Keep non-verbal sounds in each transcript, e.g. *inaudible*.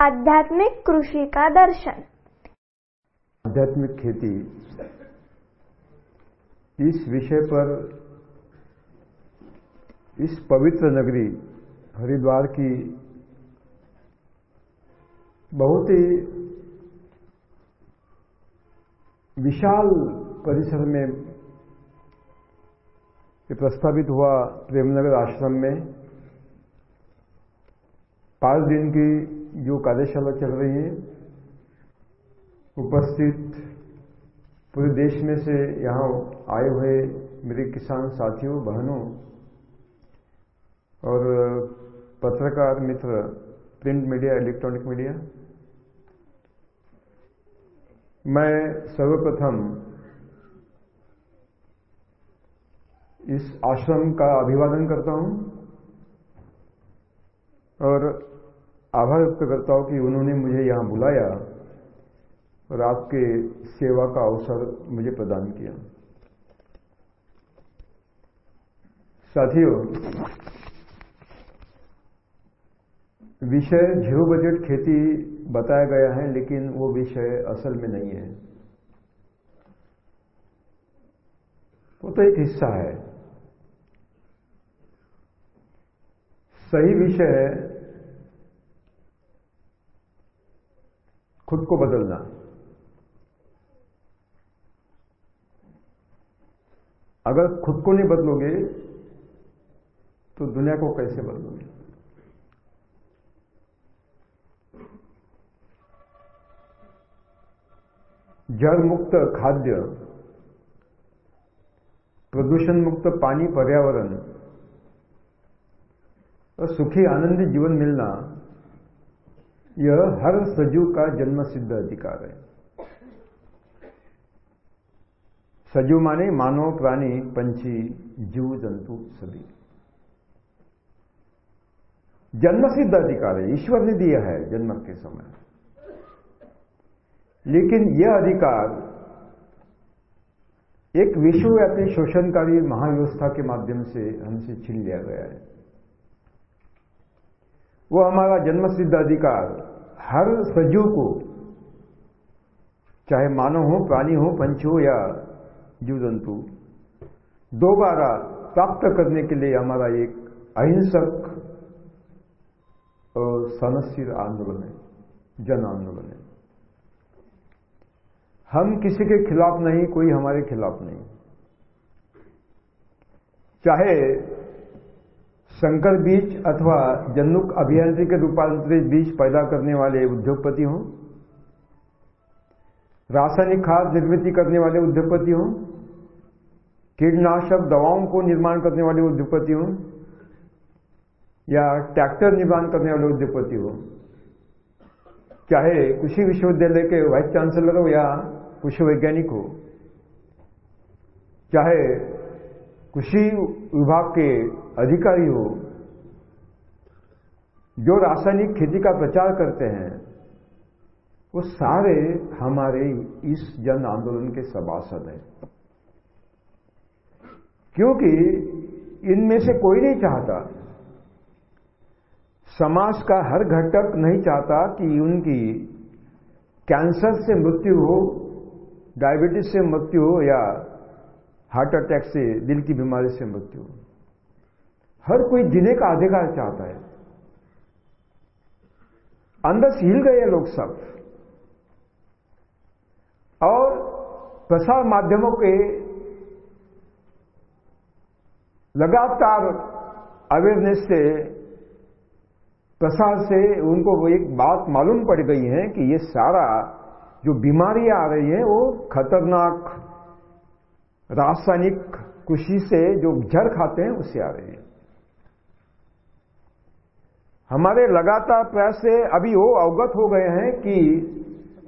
आध्यात्मिक कृषि का दर्शन। आध्यात्मिक खेती इस विषय पर, इस पवित्र नगरी हरिद्वार की बहुत ही विशाल परिसर में प्रस्तावित हुआ प्रेमनगर आश्रम में। पाँच दिन की जो कार्यशाला चल रही है, उपस्थित पूरे देश में से यहाँ आए हुए मेरे किसान साथियों, बहनों और पत्रकार मित्र, प्रिंट मीडिया, इलेक्ट्रॉनिक मीडिया, मैं सर्वप्रथम इस आश्रम का अभिवादन करता हूँ और आभार व्यक्त करता हूँ कि उन्होंने मुझे यहाँ बुलाया और आपके सेवा का अवसर मुझे प्रदान किया। साथियों, विषय ज़ीरो बजट खेती बताया गया है, लेकिन वो विषय असल में नहीं है। वो तो एक हिस्सा है। सही विषय है खुद को बदलना। अगर खुद को नहीं बदलोगे तो दुनिया को कैसे बदलोगे? जल मुक्त खाद्य, प्रदूषण मुक्त पानी पर्यावरण, और सुखी आनंदी जीवन मिलना यह हर सजीव का जन्म सिद्ध अधिकार है। सजीव माने मानव, प्राणी, पंछी, जीव, जंतु सभी। जन्म सिद्ध अधिकार है, ईश्वर ने दिया है जन्म के समय। लेकिन यह अधिकार एक विश्वव्यापी शोषणकारी महाव्यवस्था के माध्यम से हमसे छीन लिया गया है। वो हमारा जन्म सिद्ध अधिकार हर सजीव को, चाहे मानव हो, प्राणी हो पंच हो या जीव जंतु दोबारा प्राप्त करने के लिए हमारा एक अहिंसक और सनशील आंदोलन है, जन आंदोलन है। हम किसी के खिलाफ नहीं, कोई हमारे खिलाफ नहीं। चाहे संकर बीज अथवा जन्नुक अभियांत्रिक रूपांतरित बीज पैदा करने वाले उद्योगपति हों। रासायनिक खाद निर्मित करने वाले उद्योगपति हों। कीटनाशक दवाओं को निर्माण करने वाले उद्योगपति हों। या ट्रैक्टर निर्माण करने वाले उद्योगपति हों। चाहे कृषि विश्वविद्यालय के वाइस चांसलर हो या कृषि वैज्ञानिक हो। चाहे कृषि विभाग के अधिकारी हो, जो रासायनिक खेती का प्रचार करते हैं, वो सारे हमारे इस जन आंदोलन के सभासद हैं। क्योंकि इनमें से कोई नहीं चाहता, समाज का हर घटक नहीं चाहता कि उनकी कैंसर से मृत्यु हो, डायबिटीज़ से मृत्यु हो या हार्ट अटैक से दिल की बीमारी से मृत्यु। हर कोई जीने का अधिकार चाहता है। अंदर से हिल गए लोग सब। और प्रसार माध्यमों के लगातार अवेयरनेस से, प्रसार से उनको वो एक बात मालूम पड़ गई है कि ये सारा जो बीमारियाँ आ रही है, वो खतरनाक रासायनिक कृषि से जो जड़ खाते हैं, उससे आ रही है। हमारे लगातार प्रयास से अभी वो अवगत हो गए हैं कि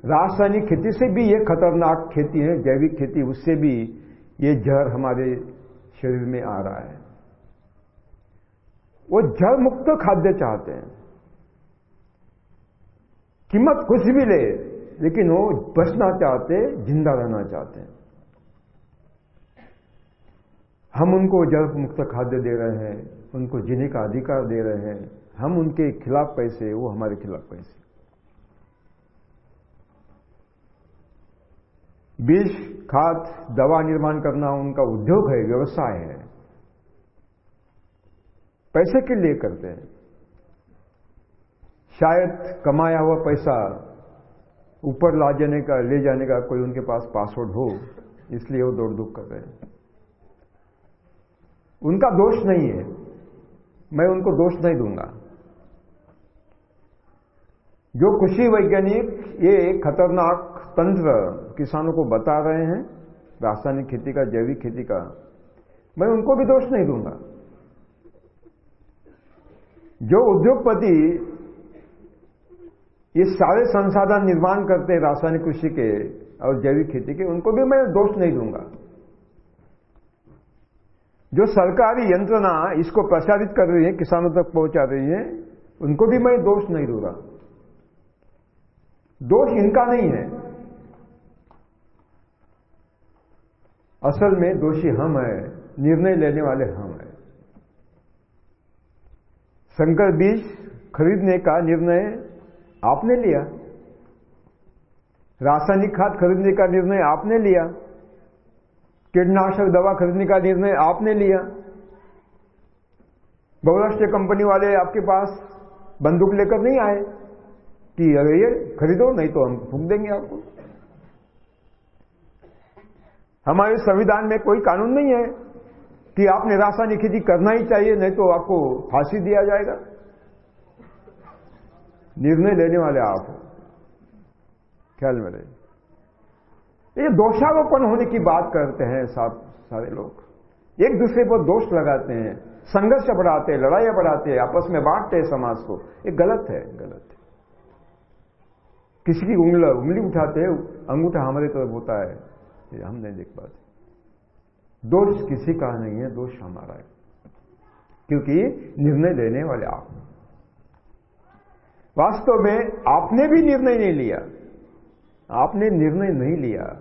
रासायनिक खेती से भी ये खतरनाक खेती है, जैविक खेती, उससे भी ये जहर हमारे शरीर में आ रहा है। वो जल मुक्त खाद्य चाहते हैं। कीमत कुछ भी ले, लेकिन वो बचना चाहते ज़िंदा रहना चाहते हैं। हम उनको जल मुक्त खाद्य दे रहे हैं, उनको जीने का अधिकार दे रहे हैं, हम उनके खिलाफ पैसे, वो हमारे खिलाफ पैसे। बीज, खाद, दवा निर्माण करना उनका उद्योग है, व्यवसाय है। पैसे के लिए करते हैं। शायद कमाया हुआ पैसा ऊपर ला जाने का, ले जाने का कोई उनके पास पासवर्ड हो, इसलिए वो दौड़ दुख कर रहे हैं। उनका दोष नहीं है। मैं उनको दोष नहीं दूँगा। जो कृषि वैज्ञानिक, ये खतरनाक तंत्र किसानों को बता रहे हैं, रासायनिक खेती का, जैविक खेती का, मैं उनको भी दोष नहीं दूँगा। जो उद्योगपति ये सारे संसाधन निर्माण करते हैं, रासायनिक कृषि के और जैविक खेती के, उनको भी मैं दोष नहीं दूँगा। जो सरकारी यंत्रणा इसको प्रसारित कर रही है, किसानों तक पहुँचा रही है, उनको भी मैं दोष नहीं दूँगा दोष इनका नहीं है। असल में दोषी हम हैं, निर्णय लेने वाले हम हैं। संकर बीज खरीदने का निर्णय आपने लिया। रासायनिक खाद खरीदने का निर्णय आपने लिया। कीटनाशक दवा खरीदने का निर्णय आपने लिया। बहुराष्ट्रीय कंपनी वाले आपके पास बंदूक लेकर नहीं आए कि अरे ये खरीदो, नहीं तो हम फूक देंगे आपको। हमारे संविधान में कोई कानून नहीं है कि आपने रासायनिक खेती करना ही चाहिए, नहीं तो आपको फांसी दिया जाएगा। निर्णय लेने वाले आप ख्याल में रहे। ये दोषारोपण होने की बात करते हैं साथ सारे लोग। एक दूसरे पर दोष लगाते हैं, संघर्ष बढ़ाते हैं लड़ाइयाँ बढ़ाते हैं आपस में बांटते हैं समाज को। ये गलत है गलत है। किसी की उंगल, उंगली उठाते हैं, अंगूठा हमारे तरफ़ होता है। ये हम नहीं देख पाते। दोष किसी का नहीं है, दोष हमारा है। क्योंकि निर्णय लेने वाले आप वास्तव में आपने भी निर्णय नहीं लिया। आपने निर्णय नहीं लिया।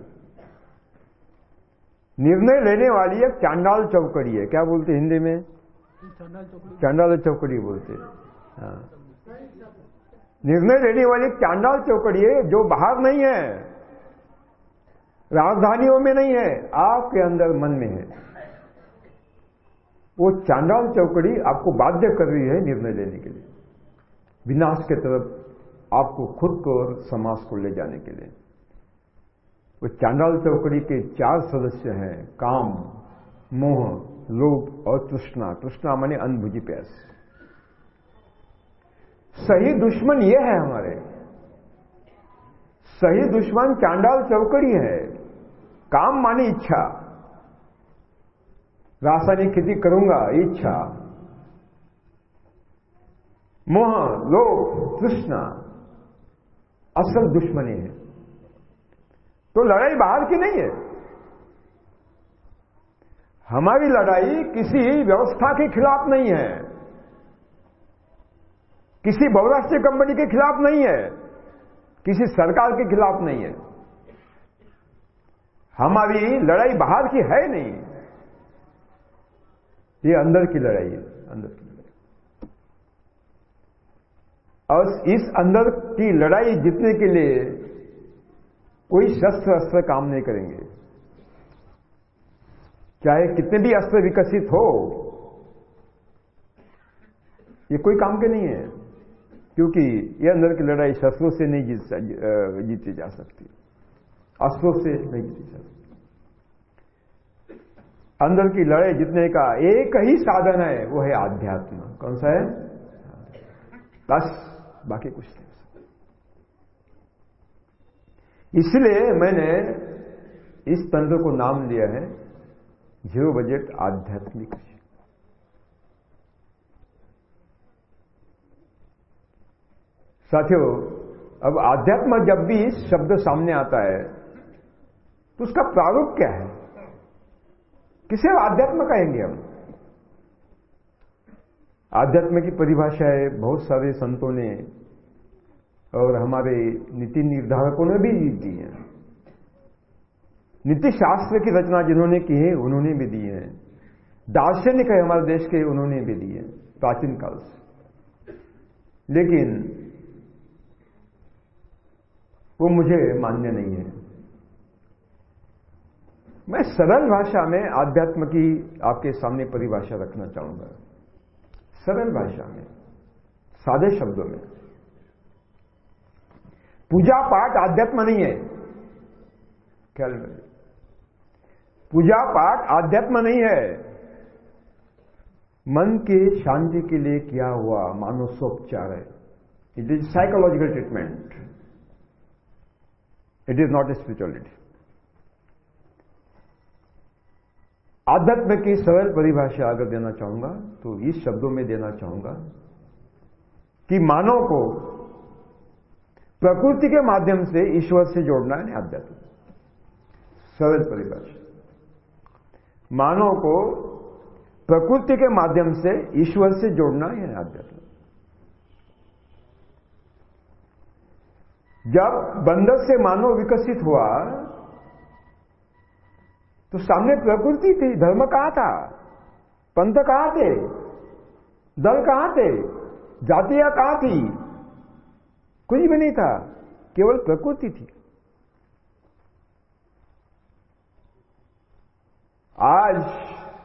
निर्णय लेने वाली एक चांडाल चौकड़ी है। क्या बोलते हिंदी में? चांडाल चौकड़ी। बोलते हाँ। निर्णय लेने वाली एक चांडाल चौकड़ी है जो बाहर नहीं है। राजधानियों में नहीं है आपके अंदर मन में है। वो चांडाल चौकड़ी आपको बाध्य कर रही है निर्णय लेने के लिए। विनाश के तरफ़ आपको खुद को और समाज को ले जाने के लिए। वो चांडाल चौकड़ी के चार सदस्य हैं, काम, मोह, लोभ और तृष्णा। तृष्णा माने अनभुजी प्यास। सही दुश्मन ये है हमारे। सही दुश्मन चांडाल चौकड़ी है। काम माने इच्छा। रासायनिक खेती करूँगा, इच्छा। मोह, लोभ, तृष्णा, असल दुश्मनी है। तो लड़ाई बाहर की नहीं है। हमारी लड़ाई किसी व्यवस्था के खिलाफ नहीं है। किसी बहुराष्ट्रीय कंपनी के खिलाफ नहीं है। किसी सरकार के खिलाफ नहीं है। हमारी लड़ाई बाहर की है नहीं। ये अंदर की लड़ाई है, अंदर की लड़ाई। और इस अंदर की लड़ाई जीतने के लिए कोई शस्त्र अस्त्र काम नहीं करेंगे। चाहे कितने भी अस्त्र विकसित हो, ये कोई काम के नहीं है, क्योंकि ये अंदर की लड़ाई शस्त्रों से नहीं जीत जीती जा सकती। अस्त्रों से नहीं जीती जा सकती। अंदर की लड़ाई जीतने का एक ही साधन है, वो है आध्यात्म। कौन सा है? बस, बाकी कुछ नहीं। इसलिए मैंने इस तंत्र को नाम दिया है ज़ीरो बजट आध्यात्मिक। साथियों, अब आध्यात्म जब भी इस शब्द सामने आता है तो उसका प्रारूप क्या है? किसे आध्यात्म कहेंगे हम? आध्यात्म की परिभाषा है बहुत सारे संतों ने और हमारे नीति निर्धारकों ने भी दी है। नीति शास्त्र की रचना जिन्होंने की है, उन्होंने भी दी है। दार्शनिक है हमारे देश के, उन्होंने भी दी है, प्राचीन काल से। लेकिन वो मुझे मान्य नहीं है। मैं सरल भाषा में आध्यात्म की आपके सामने परिभाषा रखना चाहूँगा। सरल भाषा में, सादे शब्दों में। पूजा पाठ आध्यात्म नहीं है। ख्याल में। पूजा पाठ आध्यात्म नहीं है। मन के शांति के लिए किया हुआ मानसोपचार है। It is psychological treatment it is not a spirituality आध्यात्म की सरल परिभाषा अगर देना चाहूँगा तो इस शब्दों में देना चाहूँगा कि मानव को प्रकृति के माध्यम से ईश्वर से जोड़ना है, आध्यात्म। सरल परिभाषा। मानव को प्रकृति के माध्यम से ईश्वर से जोड़ना है, आध्यात्म। जब बंदर से मानव विकसित हुआ तो सामने प्रकृति थी, धर्म कहाँ था? पंथ कहाँ थे? दल कहाँ थे? जातियाँ कहाँ थी? कुछ भी नहीं था, केवल प्रकृति थी। आज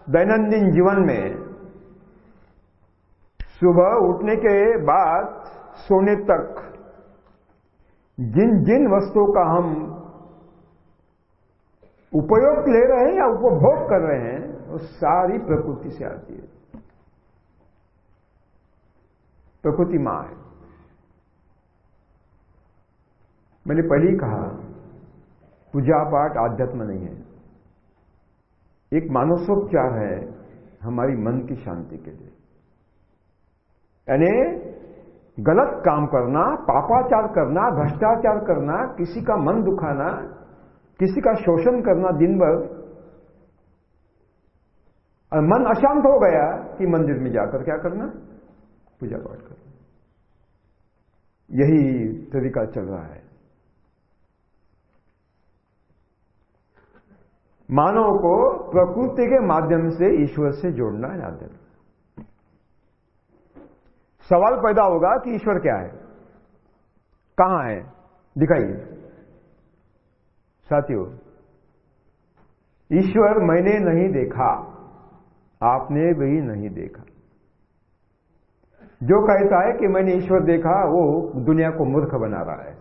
दैनंदिन जीवन में सुबह उठने के बाद सोने तक जिन जिन वस्तुओं का हम उपयोग ले रहे हैं या उपभोग कर रहे हैं, वो सारी प्रकृति से आती है। प्रकृति माँ है। मैंने पहले ही कहा, पूजा पाठ आध्यात्म नहीं है। एक मानसोपचार है? हमारी मन की शांति के लिए। यानी गलत काम करना, पापाचार करना, भ्रष्टाचार करना, किसी का मन दुखाना, किसी का शोषण करना दिन भर, और मन अशांत हो गया कि मंदिर में जाकर क्या करना? पूजा पाठ करना। यही तरीका चल रहा है। मानव को प्रकृति के माध्यम से ईश्वर से जोड़ना है आध्यात्म सवाल पैदा होगा कि ईश्वर क्या है? कहाँ है? दिखाइए। साथियों, ईश्वर मैंने नहीं देखा, आपने भी नहीं देखा। जो कहता है कि मैंने ईश्वर देखा, वो दुनिया को मूर्ख बना रहा है।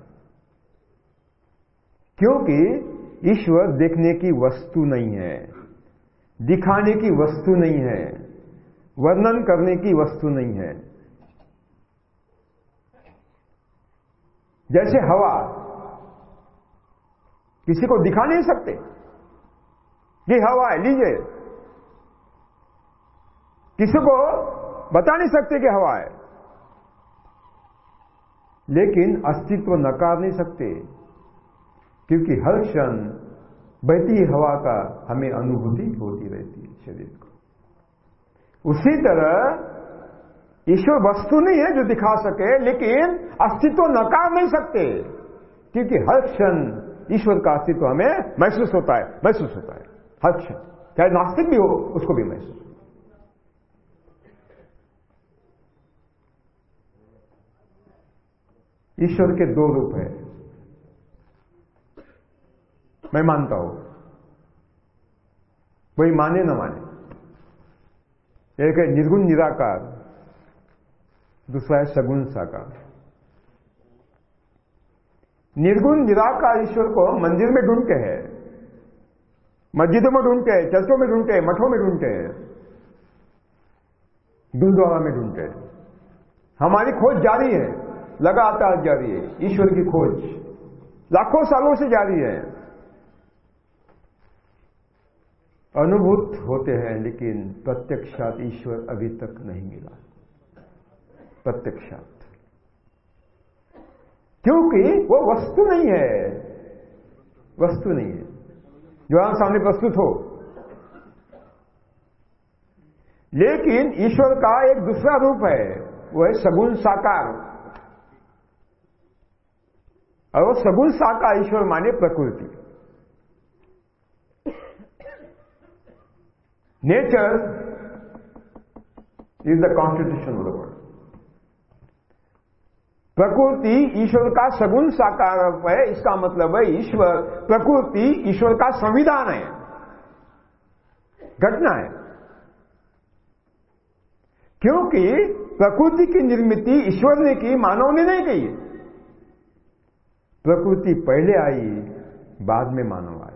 क्योंकि ईश्वर देखने की वस्तु नहीं है, दिखाने की वस्तु नहीं है, वर्णन करने की वस्तु नहीं है। जैसे हवा, किसी को दिखा नहीं सकते ये हवा है, लीजिए। किसी को बता नहीं सकते कि हवा है, लेकिन अस्तित्व नकार नहीं सकते। क्योंकि हर क्षण बहती हवा का हमें अनुभूति होती रहती है शरीर को। उसी तरह ईश्वर वस्तु नहीं है जो दिखा सके, लेकिन अस्तित्व नकार नहीं सकते। क्योंकि हर क्षण ईश्वर का अस्तित्व हमें महसूस होता है, महसूस होता है। हर क्षण, चाहे नास्तिक भी हो, उसको भी महसूस ईश्वर के दो रूप है। मैं मानता हूँ। वही माने न माने। एक है निर्गुण निराकार, दूसरा है सगुण साकार। निर्गुण निराकार ईश्वर को मंदिर में ढूंढते हैं, मस्जिदों में ढूंढते हैं, चर्चों में ढूंढते हैं, मठों में ढूंढते हैं, गुरुद्वारा में ढूंढते हैं। हमारी खोज जारी है, लगातार जारी है, ईश्वर की खोज, लाखों सालों से जारी है। अनुभूत होते हैं, लेकिन प्रत्यक्षात ईश्वर अभी तक नहीं मिला। प्रत्यक्षात। क्योंकि वो वस्तु नहीं है। वस्तु नहीं है। जो हम सामने प्रस्तुत हो। लेकिन ईश्वर का एक दूसरा रूप है, वो है सगुण साकार। और वो सगुण साकार ईश्वर माने प्रकृति। Nature is the constitution of the world प्रकृति ईश्वर का सगुण साकार है इसका मतलब है ईश्वर प्रकृति ईश्वर का संविधान है घटना है क्योंकि प्रकृति की निर्मित ईश्वर ने की मानव ने नहीं की प्रकृति पहले आई बाद में मानव आया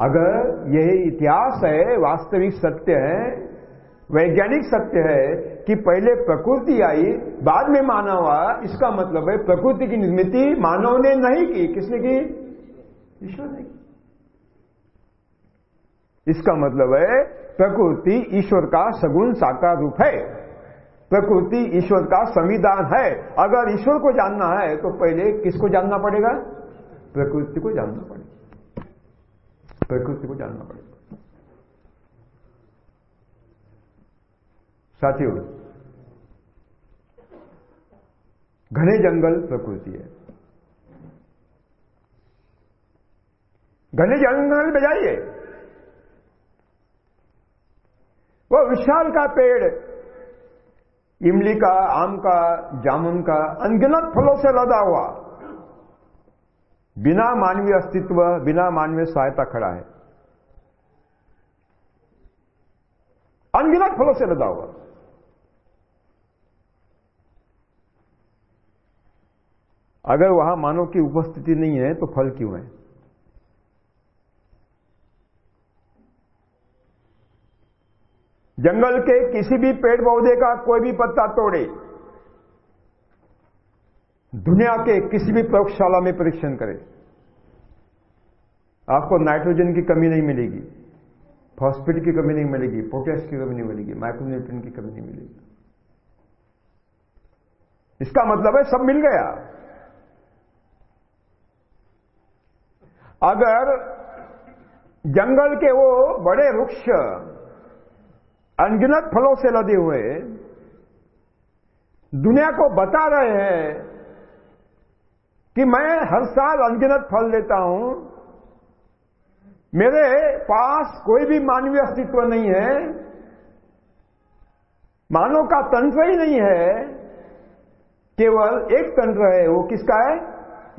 अगर यह इतिहास है, वास्तविक सत्य है, वैज्ञानिक सत्य है कि पहले प्रकृति आई, बाद में मानव आया इसका मतलब है प्रकृति की निर्मित मानव ने नहीं की। किसने की? ईश्वर ने की। इसका मतलब है प्रकृति ईश्वर का सगुण साकार रूप है। प्रकृति ईश्वर का संविधान है। अगर ईश्वर को जानना है तो पहले किसको जानना पड़ेगा? प्रकृति को जानना पड़ेगा। प्रकृति को जानना पड़ेगा। साथियों, घने जंगल प्रकृति है। घने जंगल में जाइए। वो विशाल का पेड़, इमली का, आम का, जामुन का, अनगिनत फलों से लदा हुआ। बिना मानवीय अस्तित्व, बिना मानवीय सहायता खड़ा है। अनगिनत फलों से लदा हुआ। अगर वहाँ मानव की उपस्थिति नहीं है तो फल क्यों है? जंगल के किसी भी पेड़ पौधे का कोई भी पत्ता तोड़े। दुनिया के किसी भी प्रयोगशाला में परीक्षण करें। आपको नाइट्रोजन की कमी नहीं मिलेगी, फॉस्फेट की कमी नहीं मिलेगी पोटेश की कमी नहीं मिलेगी माइक्रोन्यूट्रिन की कमी नहीं मिलेगी। इसका मतलब है सब मिल गया। अगर जंगल के वो बड़े वृक्ष अनगिनत फलों से लदे हुए दुनिया को बता रहे हैं कि मैं हर साल अनगिनत फल लेता हूँ मेरे पास कोई भी मानवीय अस्तित्व नहीं है। मानव का तंत्र ही नहीं है। केवल एक तंत्र है, वो किसका है?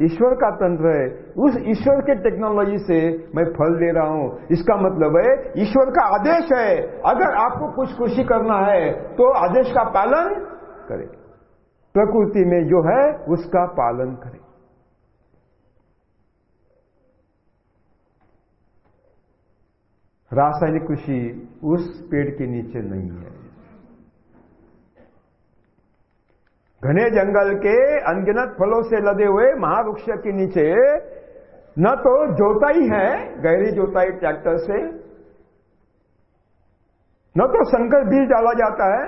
ईश्वर का तंत्र है। उस ईश्वर के टेक्नोलॉजी से मैं फल दे रहा हूँ। इसका मतलब है, ईश्वर का आदेश है। अगर आपको कुछ खुशी करना है तो आदेश का पालन करें। प्रकृति में जो है, उसका पालन करें। रासायनिक कृषि उस पेड़ के नीचे नहीं है। घने जंगल के अनगिनत फलों से लदे हुए महावृक्ष के नीचे न तो जोताई है, गहरी जोताई ट्रैक्टर से। न तो संकर बीज डाला जाता है,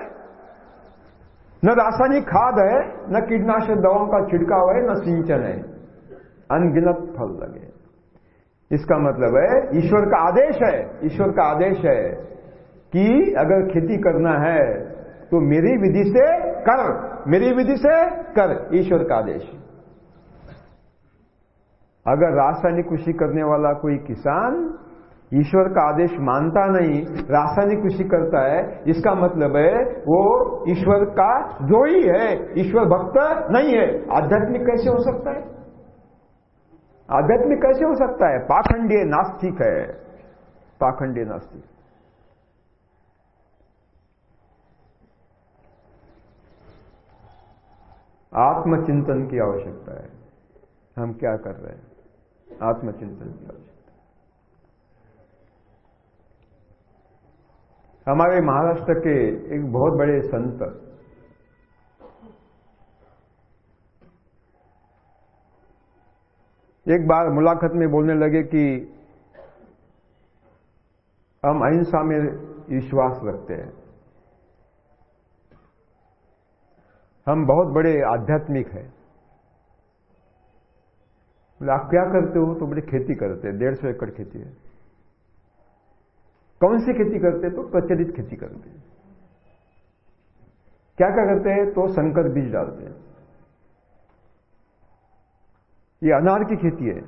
न रासायनिक खाद है, न कीटनाशक दवाओं का छिड़काव है, न सिंचन है। अनगिनत फल लगे। इसका मतलब है, ईश्वर का आदेश है, ईश्वर का आदेश है कि अगर खेती करना है तो मेरी विधि से कर, मेरी विधि से कर, ईश्वर का आदेश। अगर रासायनिक कृषि करने वाला कोई किसान ईश्वर का आदेश मानता नहीं, रासायनिक कृषि करता है, इसका मतलब है, वो ईश्वर का द्रोही है, ईश्वर भक्त नहीं है। आध्यात्मिक कैसे हो सकता है? आध्यात्मिक कैसे हो सकता है? पाखंडीय नास्तिक है। पाखंडीय नास्तिक। आत्मचिंतन की आवश्यकता है। हम क्या कर रहे हैं? आत्मचिंतन की आवश्यकता हमारे महाराष्ट्र के एक बहुत बड़े संत एक बार मुलाकात में बोलने लगे कि हम अहिंसा में विश्वास रखते हैं। हम बहुत बड़े आध्यात्मिक हैं। बोले, आप क्या करते हो? तो बड़ी खेती करते हैं। डेढ़ सौ एकड़ खेती है। कौन सी खेती करते हैं? तो प्रचलित खेती करते हैं। क्या क्या करते हैं? तो संकर बीज डालते हैं। ये अनार की खेती है।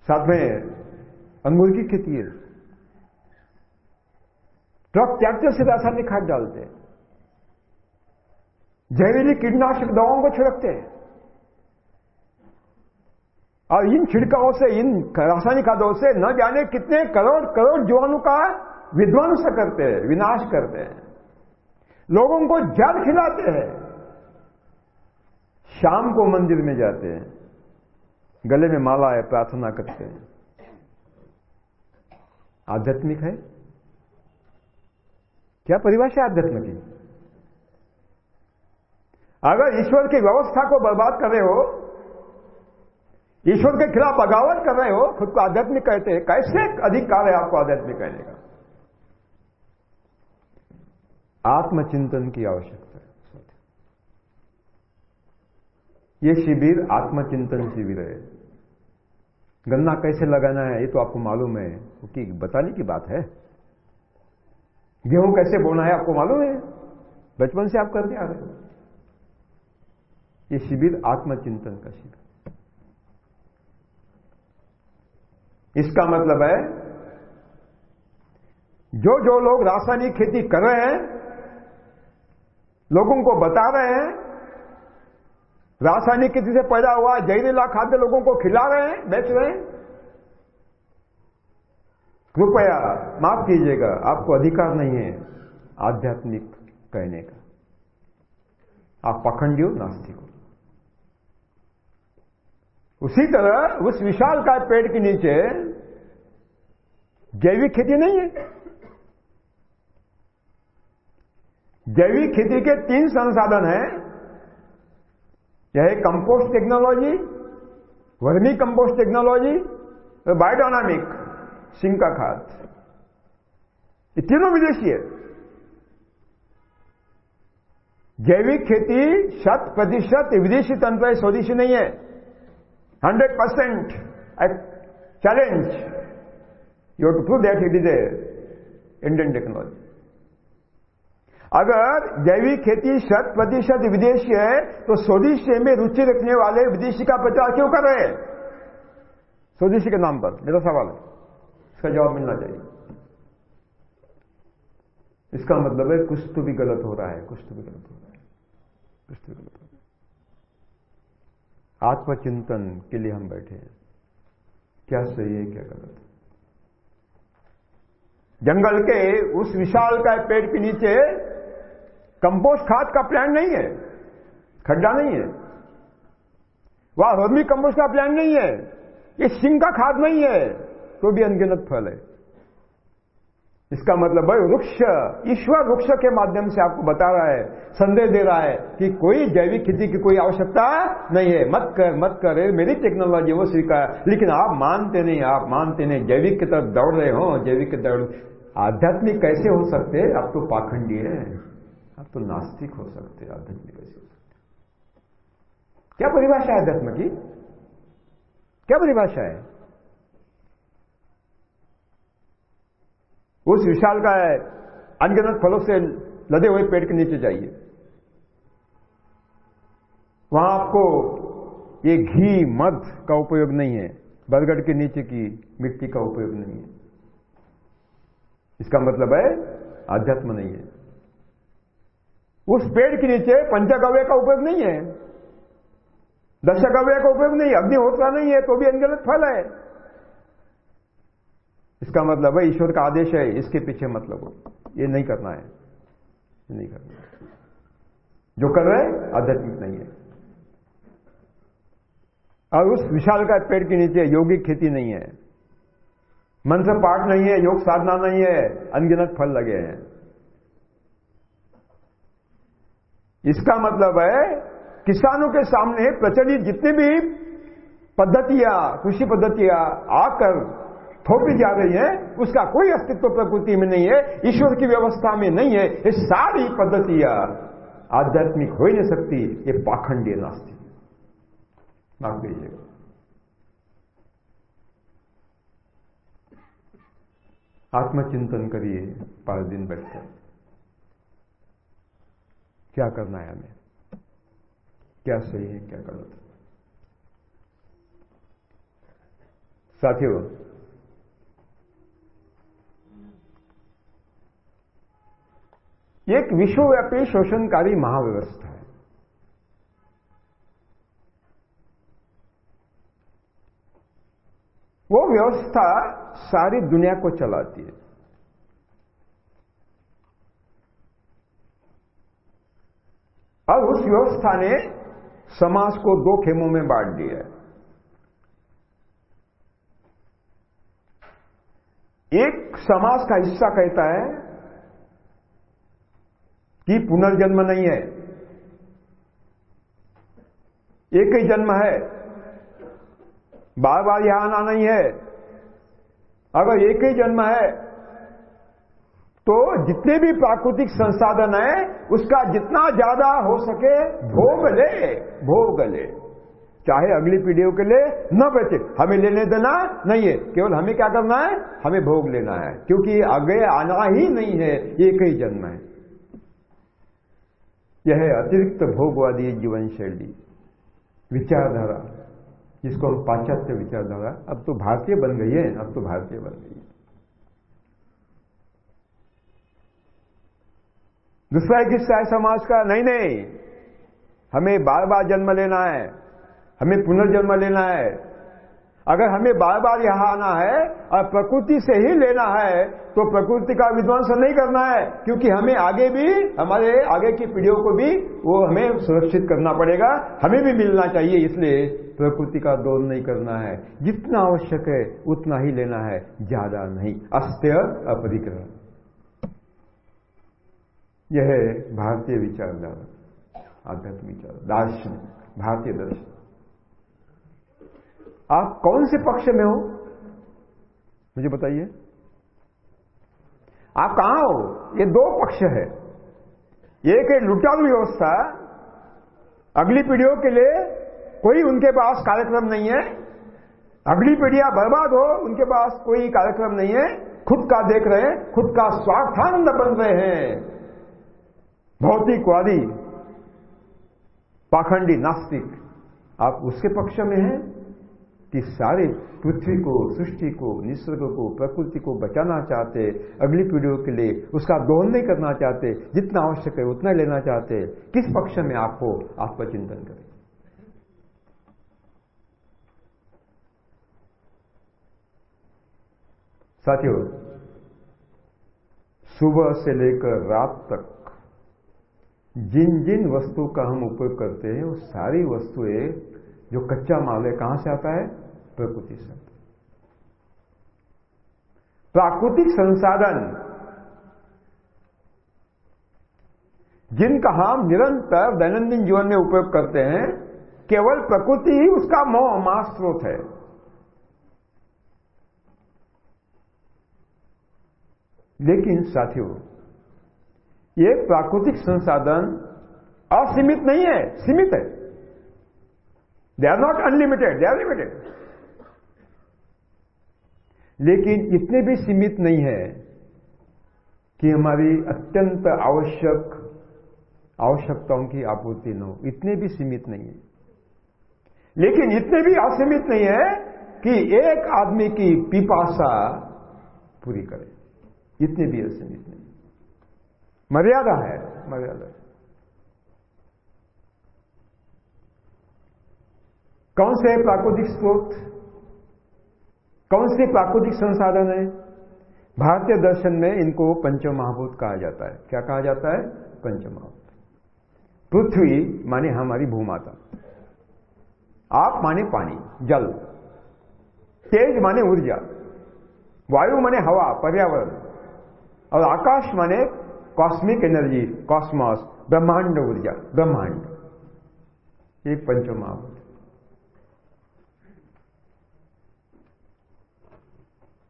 साथ में अंगूर की खेती है। ट्रक ट्रैक्टर से रासायनिक खाद डालते हैं। जहरीली कीटनाशक दवाओं को छिड़कते हैं। और इन छिड़काओं से, इन रासायनिक खादों से न जाने कितने करोड़ करोड़ जीवाणु का विध्वंस करते हैं, विनाश करते हैं। लोगों को जल खिलाते हैं। शाम को मंदिर में जाते हैं। गले में माला है प्रार्थना करते हैं। आध्यात्मिक है? क्या परिभाषा आध्यात्म की? अगर ईश्वर की व्यवस्था को बर्बाद कर रहे हो, ईश्वर के खिलाफ बगावत कर रहे हो, खुद को आध्यात्मिक कहते हैं। कैसे अधिकार है आपको आध्यात्मिक कहने का? आत्मचिंतन की आवश्यकता है। ये शिविर आत्मचिंतन शिविर है। गन्ना कैसे लगाना है, ये तो आपको मालूम है। क्योंकि बताने की बात है। गेहूँ कैसे बोना है, आपको मालूम है? बचपन से आप करते आ रहे हो। ये शिविर आत्मचिंतन का शिविर। इसका मतलब है जो जो लोग रासायनिक खेती कर रहे हैं, लोगों को बता रहे हैं रासायनिक खेती से पैदा हुआ, जहरीला खाद्य लोगों को खिला रहे हैं, बेच रहे हैं। कृपया माफ़ कीजिएगा, आपको अधिकार नहीं है आध्यात्मिक कहने का। आप पखंडी हो नास्तिक। हो उसी तरह उस विशाल का पेड़ के नीचे जैविक खेती नहीं है। जैविक खेती के तीन संसाधन हैं। यह compost technology vermicompost technology और बायोडायनामिक सिंह का खाद। ये तीनों विदेशी है। जैविक खेती शत प्रतिशत विदेशी तंत्र है, स्वदेशी नहीं है। Hundred percent challenge you to prove that it is a Indian technology अगर जैविक खेती शत प्रतिशत विदेशी है तो स्वदेशी में रुचि रखने वाले विदेशी का प्रचार क्यों कर रहे हैं? स्वदेशी के नाम पर, मेरा सवाल है। इसका जवाब मिलना चाहिए। इसका मतलब है, कुछ तो भी गलत हो रहा है, कुछ तो भी गलत हो रहा है। कुछ तो भी गलत हो रहा है। आत्मचिंतन के लिए हम बैठे हैं। क्या सही है, क्या गलत है? जंगल के उस विशाल का पेड़ के नीचे कंपोस्ट खाद का प्लान नहीं है। खड्डा नहीं है। वह वर्मी कंपोस्ट का प्लान नहीं है। ये सिंह का खाद नहीं है। तो भी अनगिनत फल है। इसका मतलब भाई वृक्ष, ईश्वर वृक्ष के माध्यम से आपको बता रहा है, संदेश दे रहा है कि कोई जैविक खेती की कोई आवश्यकता नहीं है। मत कर मत कर मेरी टेक्नोलॉजी वो स्वीकार। लेकिन आप मानते नहीं, आप मानते नहीं। जैविक की तरफ़ दौड़ रहे हो, जैविक की दौड़ आध्यात्मिक कैसे हो सकते? आप तो पाखंडी है। आप तो नास्तिक हो सकते आध्यात्मिक कैसे हो सकते क्या परिभाषा है अध्यात्म की? क्या परिभाषा है? उस विशाल का है अनगिनत फलों से लदे हुए पेड़ के नीचे जाइए। वहाँ आपको ये घी, मध का उपयोग नहीं है। बरगद के नीचे की मिट्टी का उपयोग नहीं है। इसका मतलब है आध्यात्म नहीं है। उस पेड़ के नीचे पंचगव्य का उपयोग नहीं है। दशगव्य का उपयोग नहीं, अग्निहोत्रा नहीं है तो भी अनगलत फल है। इसका मतलब है, ईश्वर का आदेश है, इसके पीछे मतलब हो। ये नहीं करना है। ये नहीं करना है। जो कर रहे हैं, आध्यात्मिक नहीं है। और उस विशाल का पेड़ के नीचे योगिक खेती नहीं है। मन से पाठ नहीं है, योग साधना नहीं है, अनगिनत फल लगे हैं। इसका मतलब है, किसानों के सामने प्रचलित जितनी भी पद्धतियाँ, कृषि पद्धतियाँ आकर थोपी जा रही है, उसका कोई अस्तित्व प्रकृति में नहीं है, ईश्वर की व्यवस्था में नहीं है, ये सारी पद्धतियाँ आध्यात्मिक हो ही नहीं सकती, ये पाखंडीय नास्ती माफ़ कीजिएगा। आत्मचिंतन करिए, पाँच दिन बैठकर। क्या करना है हमें? क्या सही है, क्या गलत है? साथियों, एक विश्वव्यापी शोषणकारी महाव्यवस्था है। वो व्यवस्था सारी दुनिया को चलाती है। अब उस व्यवस्था ने समाज को दो खेमों में बांट दिया है। एक समाज का हिस्सा कहता है कि पुनर्जन्म नहीं है। एक ही जन्म है। बार बार यहाँ आना नहीं है। अगर एक ही जन्म है तो जितने भी प्राकृतिक संसाधन है, उसका जितना ज़्यादा हो सके भोग ले भोग ले। चाहे अगली पीढ़ियों के लिए न बचे हमें लेने देना नहीं है। केवल हमें क्या करना है? हमें भोग लेना है। क्योंकि आगे आना ही नहीं है एक ही जन्म है। यह है अतिरिक्त भोगवादी जीवन शैली। विचारधारा, जिसको हम पाश्चात्य विचारधारा, अब तो भारतीय बन गई है, अब तो भारतीय बन गई है। दूसरा एक हिस्सा है समाज का, नहीं नहीं। हमें बार बार जन्म लेना है, हमें पुनर्जन्म लेना है। अगर हमें बार बार यहाँ आना है और प्रकृति से ही लेना है तो प्रकृति का विध्वंस नहीं करना है, क्योंकि हमें आगे भी, हमारे आगे की पीढ़ियों को भी वो हमें सुरक्षित करना पड़ेगा। हमें भी मिलना चाहिए, इसलिए प्रकृति का दोन नहीं करना है। जितना आवश्यक है, उतना ही लेना है, ज़्यादा नहीं। अस्त्य अपरिग्रह। यह है भारतीय विचारधारा आध्यात्मिक विचार दार्शन भारतीय दर्शन। आप कौन से पक्ष में हो? मुझे बताइए। आप कहाँ हो? ये दो पक्ष है। एक है लुटारू व्यवस्था। अगली पीढ़ियों के लिए कोई उनके पास कार्यक्रम नहीं है। अगली पीढ़ियाँ बर्बाद हो, उनके पास कोई कार्यक्रम नहीं है। खुद का देख रहे हैं, खुद का स्वार्थानंद बन रहे हैं। भौतिकवादी, पाखंडी, नास्तिक। आप उसके पक्ष में हैं कि सारे पृथ्वी को, सृष्टि को, निसर्ग को, प्रकृति को बचाना चाहते, अगली पीढ़ियों के लिए उसका दोहन नहीं करना चाहते, जितना आवश्यक है उतना लेना चाहते, किस पक्ष में आपको आत्मचिंतन करें? साथियों, सुबह से लेकर रात तक जिन जिन वस्तु का हम उपयोग करते हैं, वो सारी वस्तुएँ, जो कच्चा माल है, कहाँ से आता है? प्रकृति से प्राकृतिक संसाधन, जिनका हम निरंतर दैनंदिन जीवन में उपयोग करते हैं, केवल प्रकृति ही उसका मोह माँ स्रोत है। लेकिन साथियों ये प्राकृतिक संसाधन असीमित नहीं है, सीमित है। They are not unlimited they are limited लेकिन इतने भी सीमित नहीं है कि हमारी अत्यंत आवश्यक, आवश्यकताओं की आपूर्ति न हो। इतने भी सीमित नहीं है। लेकिन इतने भी असीमित नहीं है कि एक आदमी की पिपासा पूरी करे। इतने भी असीमित नहीं। मर्यादा है, मर्यादा कौन से प्राकृतिक स्रोत, कौन से प्राकृतिक संसाधन है? भारतीय दर्शन में इनको पंचमहाभूत कहा जाता है। क्या कहा जाता है? पंचमहाभूत। पृथ्वी माने हमारी भूमाता। आप माने पानी, जल। तेज माने ऊर्जा। वायु माने हवा, पर्यावरण। और आकाश माने कॉस्मिक एनर्जी कॉस्मॉस ब्रह्मांड ऊर्जा ब्रह्मांड ये पंचमहाभूत।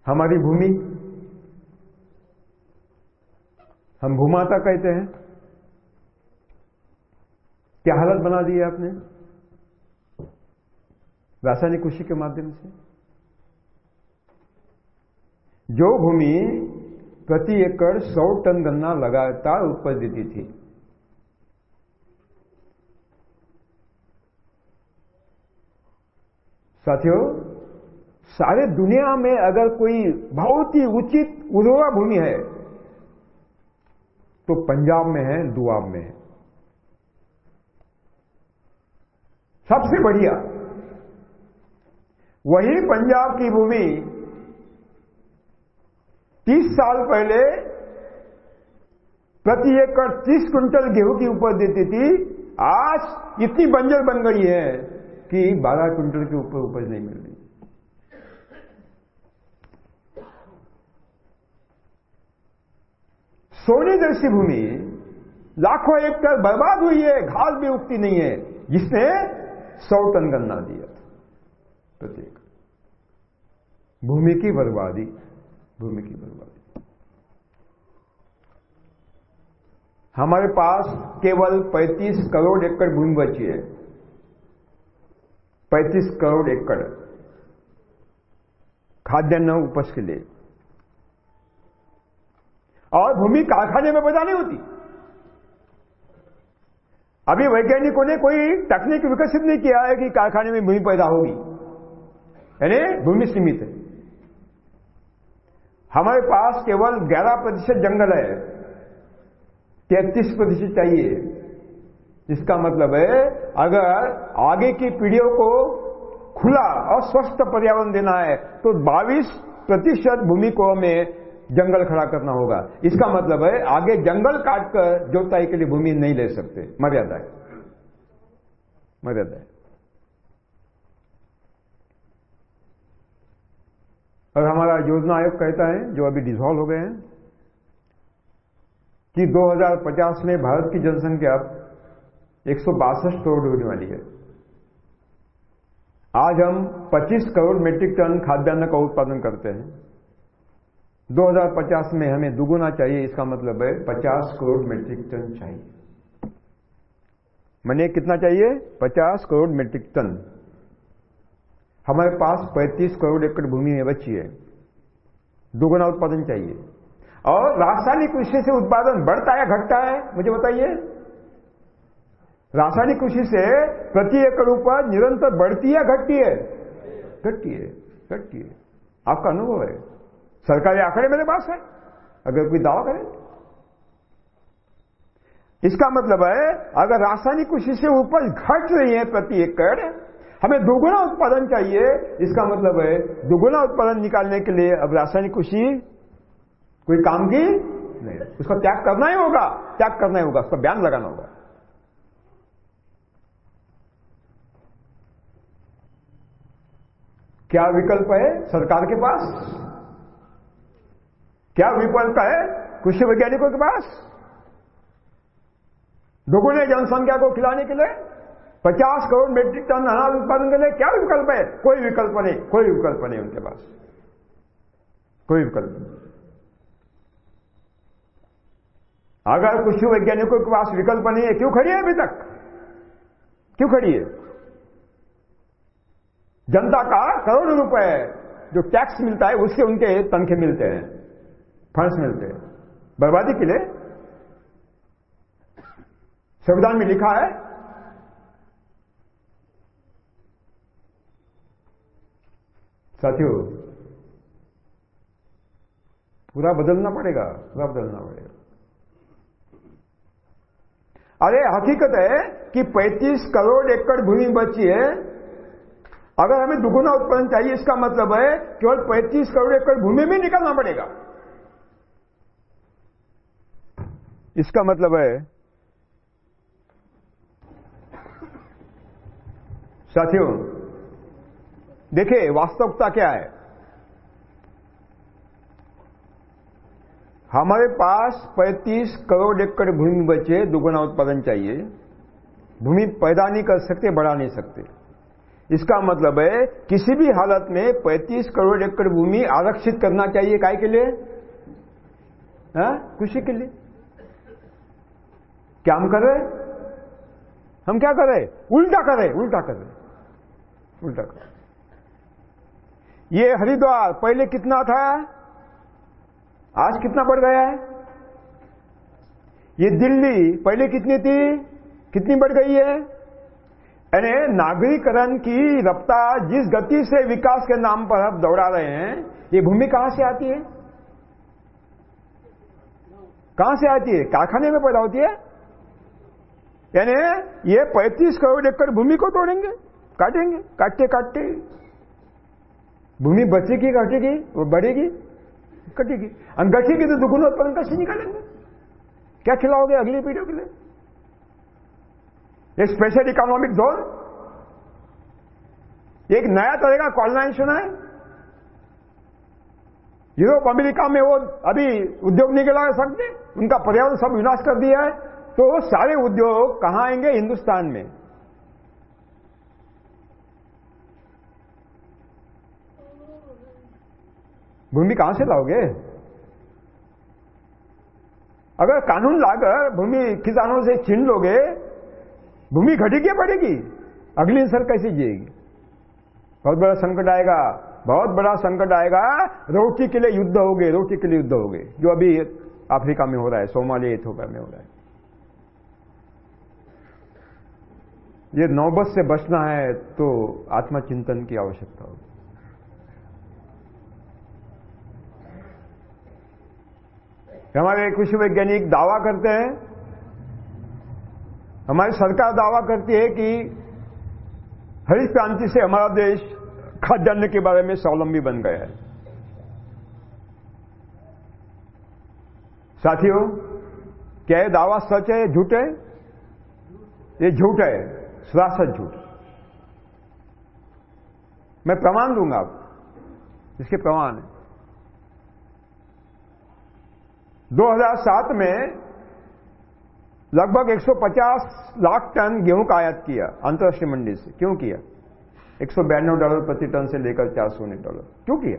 हमारी भूमि। हम भूमाता कहते हैं। क्या हालत बना दी है आपने? रासायनिक कृषि के माध्यम से। जो भूमि प्रति एकड़ सौ टन गन्ना लगातार उत्पन्न देती थी। साथियों, सारे दुनिया में अगर कोई बहुत ही उचित उर्वरा भूमि है तो पंजाब में है, दुआब में है। सबसे बढ़िया, वही पंजाब की भूमि 30 साल पहले प्रति एकड़ 30 क्विंटल गेहूँ की उपज देती थी। आज इतनी बंजर बन गई है कि 12 क्विंटल के ऊपर उपज नहीं मिल रही। सोने जैसी भूमि लाखों एकड़ बर्बाद हुई है, घास भी उगती नहीं है, जिसने सौ टन गन्ना दिया था प्रत्येक। भूमि की बर्बादी। भूमि की बर्बादी हमारे पास केवल 35 करोड़ एकड़ भूमि बची है। 35 करोड़ एकड़ खाद्यान्न उपज के लिए। और भूमि कारखाने में पैदा नहीं होती। अभी वैज्ञानिकों ने कोई तकनीक विकसित नहीं किया है कि कारखाने में भूमि पैदा होगी। यानी भूमि सीमित है। हमारे पास केवल 11 प्रतिशत जंगल है। 33 प्रतिशत चाहिए। इसका मतलब है, अगर आगे की पीढ़ियों को खुला और स्वस्थ पर्यावरण देना है तो 22 प्रतिशत भूमि को हमें जंगल खड़ा करना होगा। इसका मतलब है, आगे जंगल काटकर जोताई के लिए भूमि नहीं ले सकते। मर्यादा है। मर्यादा है। और हमारा योजना आयोग कहता है, जो अभी डिसॉल्व हो गए हैं, कि 2050 में भारत की जनसंख्या एक सौ बासठ करोड़ होने वाली है। आज हम 25 करोड़ मीट्रिक टन खाद्यान्न का उत्पादन करते हैं। 2050 में हमें दुगुना चाहिए, इसका मतलब है 50 करोड़ मेट्रिक टन चाहिए। मैंने कितना चाहिए? 50 करोड़ मीट्रिक टन हमारे पास 35 करोड़ एकड़ भूमि में बची है। दोगुना उत्पादन चाहिए। और रासायनिक कृषि से उत्पादन बढ़ता है, घटता है, मुझे बताइए। रासायनिक कृषि से प्रति एकड़ उपज निरंतर बढ़ती है, घटती है? घटती है घटती है। आपका अनुभव है। सरकारी आंकड़े मेरे पास है। अगर कोई दावा करे। इसका मतलब है, अगर रासायनिक कृषि से उपज घट रही है प्रति एकड़ हमें दोगुना उत्पादन चाहिए। इसका मतलब है, दोगुना उत्पादन निकालने के लिए अब रासायनिक कृषि कोई काम की नहीं। उसका त्याग करना ही होगा, त्याग करना ही होगा, उसका बयान लगाना होगा। क्या विकल्प है सरकार के पास? क्या विकल्प है कृषि वैज्ञानिकों के पास? दोगुने जनसंख्या को खिलाने के लिए 50 करोड़ मेट्रिक टन अनाज उत्पादन के लिए क्या विकल्प है? कोई विकल्प नहीं, कोई विकल्प नहीं उनके पास। कोई विकल्प नहीं। अगर कृषि वैज्ञानिकों के पास विकल्प नहीं है, क्यों खड़ी है अभी तक? क्यों खड़ी है? जनता का करोड़ों रुपए जो टैक्स मिलता है उससे उनके तनखे मिलते हैं फंड्स मिलते हैं। बर्बादी के लिए संविधान में लिखा है साथियों पूरा बदलना पड़ेगा पूरा बदलना पड़ेगा। अरे, हकीकत है कि 35 करोड़ एकड़ भूमि बची है। अगर हमें दुगुना उत्पादन चाहिए, इसका मतलब है केवल 35 करोड़ एकड़ भूमि में निकलना पड़ेगा। इसका मतलब है, साथियों देखिए, वास्तविकता क्या है? हमारे पास 35 करोड़ एकड़ भूमि बचे, दुगुना उत्पादन चाहिए। भूमि पैदा नहीं कर सकते, बढ़ा नहीं सकते। इसका मतलब है, किसी भी हालत में 35 करोड़ एकड़ भूमि आरक्षित करना चाहिए काय के लिए? हा? कृषि के लिए। क्या हम कर रहे हम क्या कर रहे उल्टा कर रहे उल्टा कर रहे उल्टा कर रहे ये हरिद्वार पहले कितना था? आज कितना बढ़ गया है? ये दिल्ली पहले कितनी थी? कितनी बढ़ गई है? यानी नागरीकरण की रफ्तार जिस गति से विकास के नाम पर अब दौड़ा रहे हैं, ये भूमि कहाँ से आती है? कहाँ से आती है? कारखाने में पैदा होती है? यानी ये 35 करोड़ एकड़ भूमि को तोड़ेंगे, काटेंगे काटते काटते भूमि बचेगी, घटेगी, वो बढ़ेगी, कटेगी। और घटेगी तो दुगुना उत्पादन कैसे निकालेंगे। क्या खिलाओगे अगली पीढ़ियों के लिए? एक स्पेशल इकोनॉमिक जोन एक नया तरह का कॉलोनाइजेशन है। यूरोप, अमेरिका में वो अभी उद्योग नहीं लगा सकते उनका पर्यावरण सब विनाश कर दिया है। तो सारे उद्योग कहाँ आएँगे? हिंदुस्तान में। भूमि कहाँ से लाओगे? अगर कानून लाकर भूमि किसानों से छीन लोगे, भूमि घटेगी या बढ़ेगी? अगली नसल कैसे जिएगी? बहुत बड़ा संकट आएगा, बहुत बड़ा संकट आएगा। रोटी के लिए युद्ध हो गए रोटी के लिए युद्ध हो गए जो अभी अफ्रीका में हो रहा है, सोमालिया, इथोपिया में हो रहा है। ये नौबत से बचना है तो आत्मचिंतन की आवश्यकता होगी। हमारे कृषि वैज्ञानिक दावा करते हैं। हमारी सरकार दावा करती है कि हरित क्रांति से हमारा देश खाद्यान्न के बारे में स्वावलंबी बन गया है। साथियों, क्या ये दावा सच है? झूठ है? ये झूठ है। सरासत झूठ। मैं प्रमाण दूँगा आप इसके प्रमाण है। 2007 में लगभग 150 लाख टन गेहूँ का आयात किया, अंतर्राष्ट्रीय मंडी से। क्यों किया? एक डॉलर प्रति टन से लेकर चार सौ डॉलर। क्यों किया?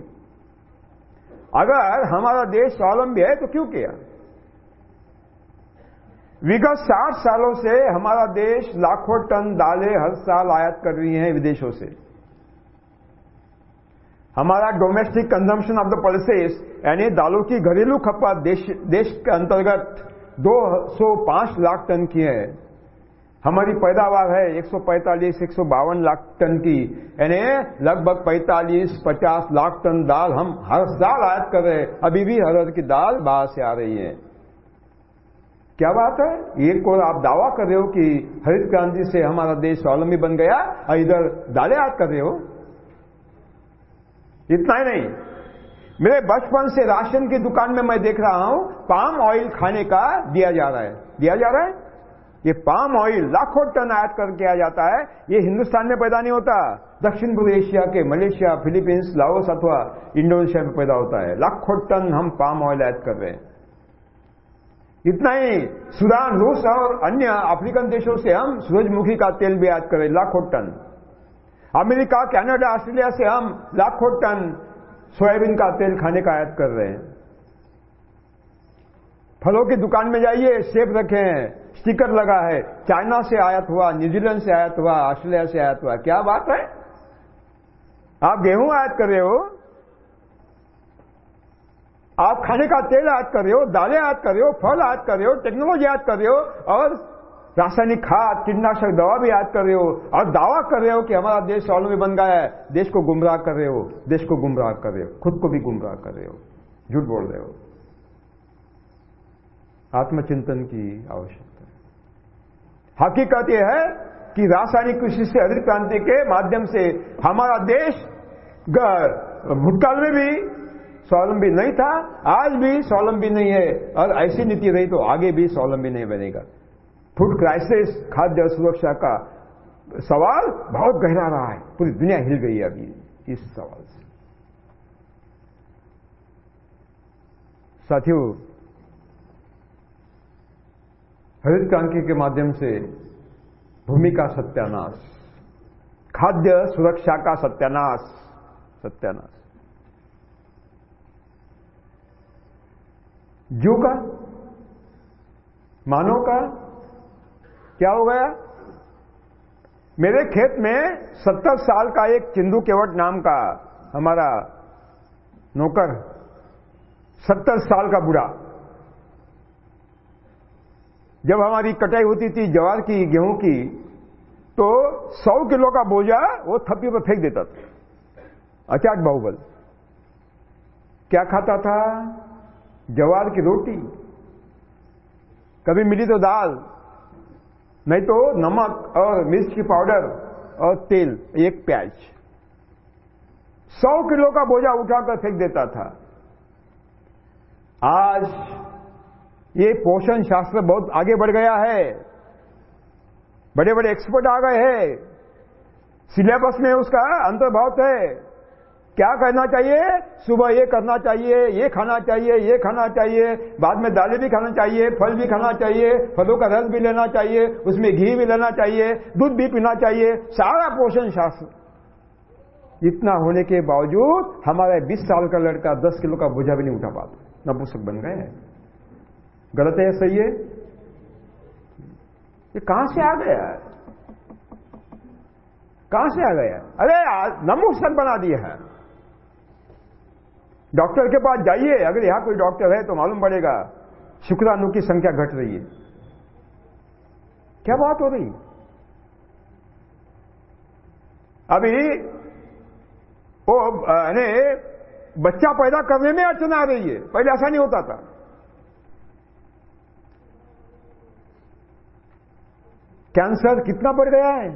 अगर हमारा देश स्वावलंबी है तो क्यों किया? विगत 60 सालों से हमारा देश लाखों टन दालें हर साल आयात कर रही हैं विदेशों से। हमारा domestic consumption of the pulses यानी दालों की घरेलू खपत देश देश के अंतर्गत 205 लाख टन की है। हमारी पैदावार है 145 152 लाख टन की। यानी लगभग 45 50 लाख टन दाल हम हर साल आयात कर रहे हैं। अभी भी हर की दाल बाहर से आ रही है। क्या बात है? एक और आप दावा कर रहे हो कि हरित क्रांति से हमारा देश स्वावलंबी बन गया और इधर दालें आयात कर रहे हो? इतना ही नहीं। मेरे बचपन से राशन की दुकान में मैं देख रहा हूँ पाम ऑयल खाने का दिया जा रहा है। दिया जा रहा है? ये पाम ऑयल लाखों टन आयात कर किया जाता है। ये हिंदुस्तान में पैदा नहीं होता। दक्षिण पूर्व एशिया के मलेशिया, फिलीपींस, लाओस अथवा इंडोनेशिया में पैदा होता है। लाखों टन हम पाम ऑयल आयात कर रहे हैं। इतना ही सूडान, रूस और अन्य अफ्रीकन देशों से हम सूरजमुखी का तेल भी आयात कर रहे हैं। लाखों टन। अमेरिका, कनाडा, ऑस्ट्रेलिया से हम लाखों टन सोयाबीन का तेल खाने का आयात कर रहे हैं। फलों की दुकान में जाइए, सेब रखे हैं स्टिकर लगा है। चाइना से आयात हुआ, न्यूजीलैंड से आयात हुआ, ऑस्ट्रेलिया से आयात हुआ। क्या बात है? आप गेहूँ आयात कर रहे हो? आप खाने का तेल आयात कर रहे हो, दालें आयात कर रहे हो, फल आयात कर रहे हो, टेक्नोलॉजी आयात कर रहे हो और रासायनिक खाद, कीटनाशक दवा भी याद कर रहे हो और दावा कर रहे हो कि हमारा देश स्वावलंबी बन गया है। देश को गुमराह कर रहे हो। देश को गुमराह कर रहे हो। खुद को भी गुमराह कर रहे हो। झूठ बोल रहे हो। आत्मचिंतन की आवश्यकता है। हकीकत यह है कि रासायनिक कृषि से हरित क्रांति के माध्यम से हमारा देश भूतकाल में भी स्वावलंबी नहीं था, आज भी स्वावलंबी नहीं है। और ऐसी नीति रही तो आगे भी स्वावलंबी नहीं बनेगा। फ़ूड क्राइसिस खाद्य सुरक्षा का सवाल बहुत गहरा रहा है। पूरी दुनिया हिल गई है अभी इस सवाल से। साथियों हरित क्रांति के माध्यम से भूमि का सत्यानाश, खाद्य सुरक्षा का सत्यानाश सत्यानाश। जू का, मानव का क्या हो गया? मेरे खेत में सत्तर साल का एक चिंदू केवट नाम का हमारा नौकर, सत्तर साल का बुढ़ा। जब हमारी कटाई होती थी, जवार की, गेहूँ की तो सौ किलो का बोझा वो थप्पी पर फेंक देता था। अचाक बाहुबल। क्या खाता था? जवार की रोटी। कभी मिली तो दाल नहीं तो नमक और मिर्च की पाउडर और तेल, एक प्याज। सौ किलो का बोझा उठाकर फेंक देता था। आज ये पोषण शास्त्र बहुत आगे बढ़ गया है। बड़े बड़े एक्सपर्ट आ गए हैं। सिलेबस में उसका अंतर्भाव है। क्या करना चाहिए? सुबह ये करना चाहिए, ये खाना चाहिए, ये खाना चाहिए, बाद में दालें भी खाना चाहिए, फल भी खाना चाहिए, फलों का रस भी लेना चाहिए, उसमें घी भी लेना चाहिए, दूध भी पीना चाहिए, सारा पोषण शास्त्र। इतना होने के बावजूद हमारा 20 साल का लड़का 10 किलो का बोझा भी नहीं उठा पाता। नपुसक बन गए हैं। गलत है सही है? ये कहाँ से आ गया? कहाँ से आ गया? अरे नपुसक बना दिया है। डॉक्टर के पास जाइए, अगर यहाँ कोई डॉक्टर है तो मालूम पड़ेगा, शुक्राणु की संख्या घट रही है। क्या बात हो रही अभी वो यानी बच्चा पैदा करने में अड़चन आ रही है, पहले ऐसा नहीं होता था। कैंसर कितना बढ़ गया है?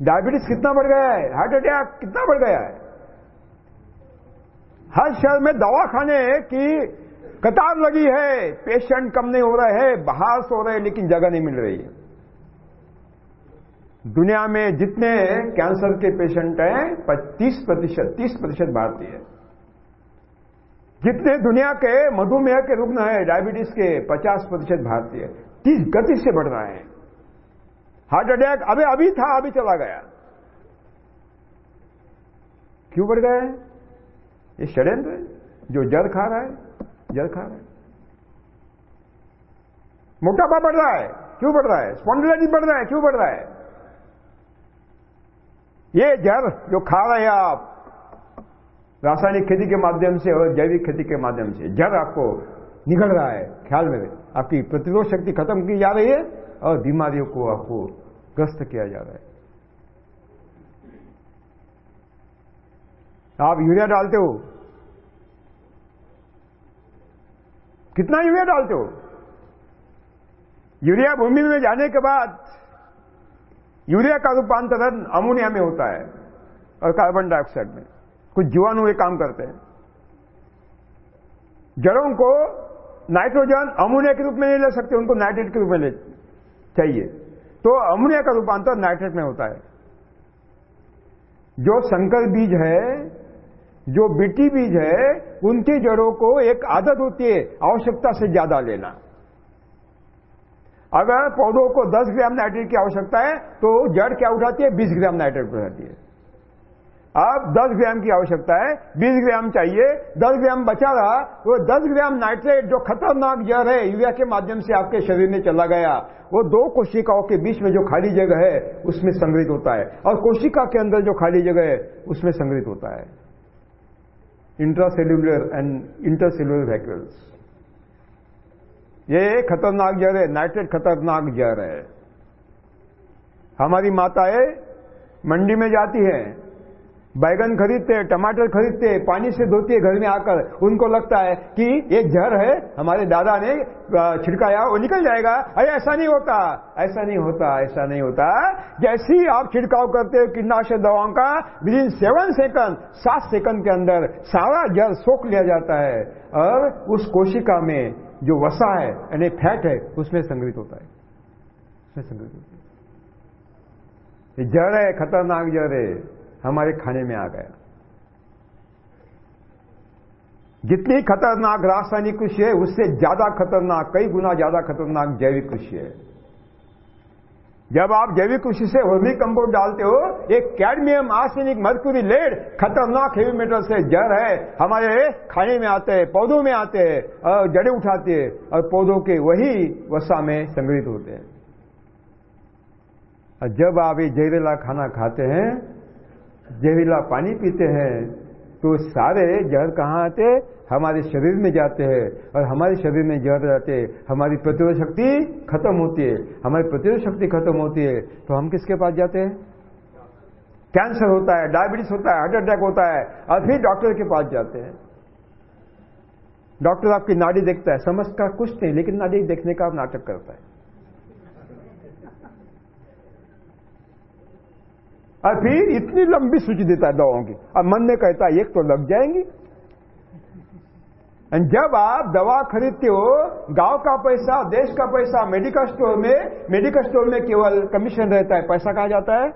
डायबिटीज़ कितना बढ़ गया है? हार्ट अटैक कितना बढ़ गया है? हर शहर में दवाखाने की कतार लगी है। पेशेंट कम नहीं हो रहे हैं, बाहर सो रहे हैं, लेकिन जगह नहीं मिल रही है। दुनिया में जितने कैंसर के पेशेंट हैं तीस प्रतिशत तीस प्रतिशत भारतीय जितने दुनिया के मधुमेह के रुग्ण हैं डायबिटीज़ के पचास प्रतिशत भारतीय तीस गति से बढ़ रहे हैं। हार्ट अटैक अभी अभी था, अभी चला गया। क्यों बढ़ है ये षड्यंत्र है। जो जड़ खा रहा है जड़ खा रहा है। मोटापा बढ़ रहा है। क्यों बढ़ रहा है? स्पॉन्डिलाइटिस बढ़ रहा है। क्यों बढ़ रहा है? ये जड़ जो खा रहे हैं आप, रासायनिक खेती के माध्यम से और जैविक खेती के माध्यम से जड़ आपको निकल रहा है, ख्याल में आपकी प्रतिरोध शक्ति खत्म की जा रही है और बीमारियों को आपको ग्रस्त किया जा रहा है। आप यूरिया डालते हो कितना यूरिया डालते हो? यूरिया भूमि में जाने के बाद यूरिया का रूपांतरण अमोनिया में होता है और कार्बन डाइऑक्साइड में। कुछ जीवाणु ये काम करते हैं। जड़ों को नाइट्रोजन अमोनिया के रूप में नहीं ले सकते, उनको नाइट्रेट के रूप में ले चाहिए। तो अमोनिया का रूपांतर नाइट्रेट में होता है। जो संकर बीज है जो बीटी बीज है, उनकी जड़ों को एक आदत होती है, आवश्यकता से ज़्यादा लेना। अगर पौधों को 10 ग्राम नाइट्रेट की आवश्यकता है तो जड़ क्या उठाती है? 20 ग्राम नाइट्रेट उठाती है। अब 10 ग्राम की आवश्यकता है 20 ग्राम चाहिए 10 ग्राम बचा रहा, वो 10 ग्राम नाइट्रेट जो खतरनाक जहर है, यूरिया के माध्यम से आपके शरीर में चला गया, वो दो कोशिकाओं के बीच में जो खाली जगह है, उसमें संग्रहित होता है। और कोशिका के अंदर जो खाली जगह है, उसमें संग्रहित होता है। इंट्रासेल्युलर एंड इंटरसेल्युलर वैक्यूल्स ये खतरनाक जहर है, नाइट्रेट खतरनाक जहर है। हमारी माताएँ मंडी में जाती हैं। बैगन खरीदते हैं टमाटर खरीदते हैं पानी से धोती है घर में आकर उनको लगता है कि ये जहर है, हमारे दादा ने छिड़काया वो निकल जाएगा। अरे ऐसा नहीं होता, ऐसा नहीं होता, ऐसा नहीं होता। जैसे ही आप छिड़काव करते हो कीटनाशक दवाओं का विद इन सेवन सेकंड सात सेकंड के अंदर सारा जल सोख लिया जाता है और उस कोशिका में जो वसा है, यानी फैट है, उसमें संग्रहित होता है। उसमें संग्रहित होता है। जड़ है, खतरनाक जड़ है। हमारे खाने में आ गया। जितनी खतरनाक रासायनिक कृषि है, उससे ज़्यादा खतरनाक, कई गुना ज़्यादा खतरनाक जैविक कृषि है। जब आप जैविक कृषि से वर्मी कंपोस्ट डालते हो, एक कैडमियम आर्सेनिक मर्क्यूरी लेड खतरनाक हेवी मेटल से जड़ है, हमारे खाने में आते हैं, पौधों में आते हैं, और जड़े उठाते हैं, और पौधों के वही वसा में संग्रहित होते हैं। और जब आप ये जहरीला खाना खाते हैं जहरीला पानी पीते हैं तो सारे जहर कहाँ आते? हमारे शरीर में जाते हैं। और हमारे शरीर में जहर जाते हमारी प्रतिरोध शक्ति खत्म होती है। हमारी प्रतिरोध शक्ति खत्म होती है तो हम किसके पास जाते हैं? कैंसर होता है, डायबिटीज़ होता है, हार्ट अटैक होता है, और फिर डॉक्टर के पास जाते हैं। डॉक्टर आपकी नाड़ी देखता है, समझता कुछ नहीं, लेकिन नाड़ी देखने का नाटक करता है। और फिर इतनी लंबी सूची देता है दवाओं की। और मन में कहता है, एक तो लग जाएँगी। जब आप दवा खरीदते हो, गाँव का पैसा, देश का पैसा मेडिकल स्टोर में मेडिकल स्टोर में केवल कमीशन रहता है। पैसा कहा जाता है?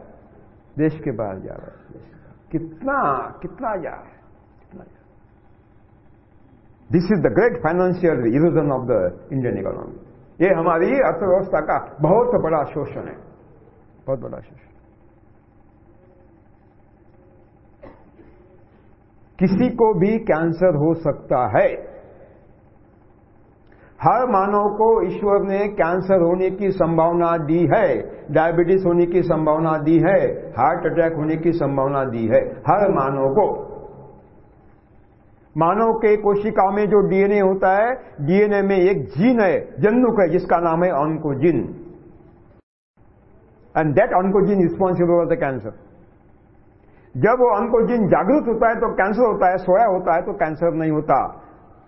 देश के बाहर जा रहा है। कितना कितना जा रहा है, कितना जा this is the great financial erosion of the Indian economy ये हमारी अर्थव्यवस्था का बहुत बड़ा शोषण है। बहुत बड़ा शोषण। किसी को भी कैंसर हो सकता है। हर मानव को ईश्वर ने कैंसर होने की संभावना दी है, डायबिटीज़ होने की संभावना दी है, हार्ट अटैक होने की संभावना दी है, हर मानव को। मानव के कोशिका में जो डीएनए होता है, डीएनए में एक जीन है, जन्नुक है, जिसका नाम है oncogene and that oncogene responsible for the cancer जब वो ऑनकोजिन जागृत होता है तो कैंसर होता है सोया होता है तो कैंसर नहीं होता।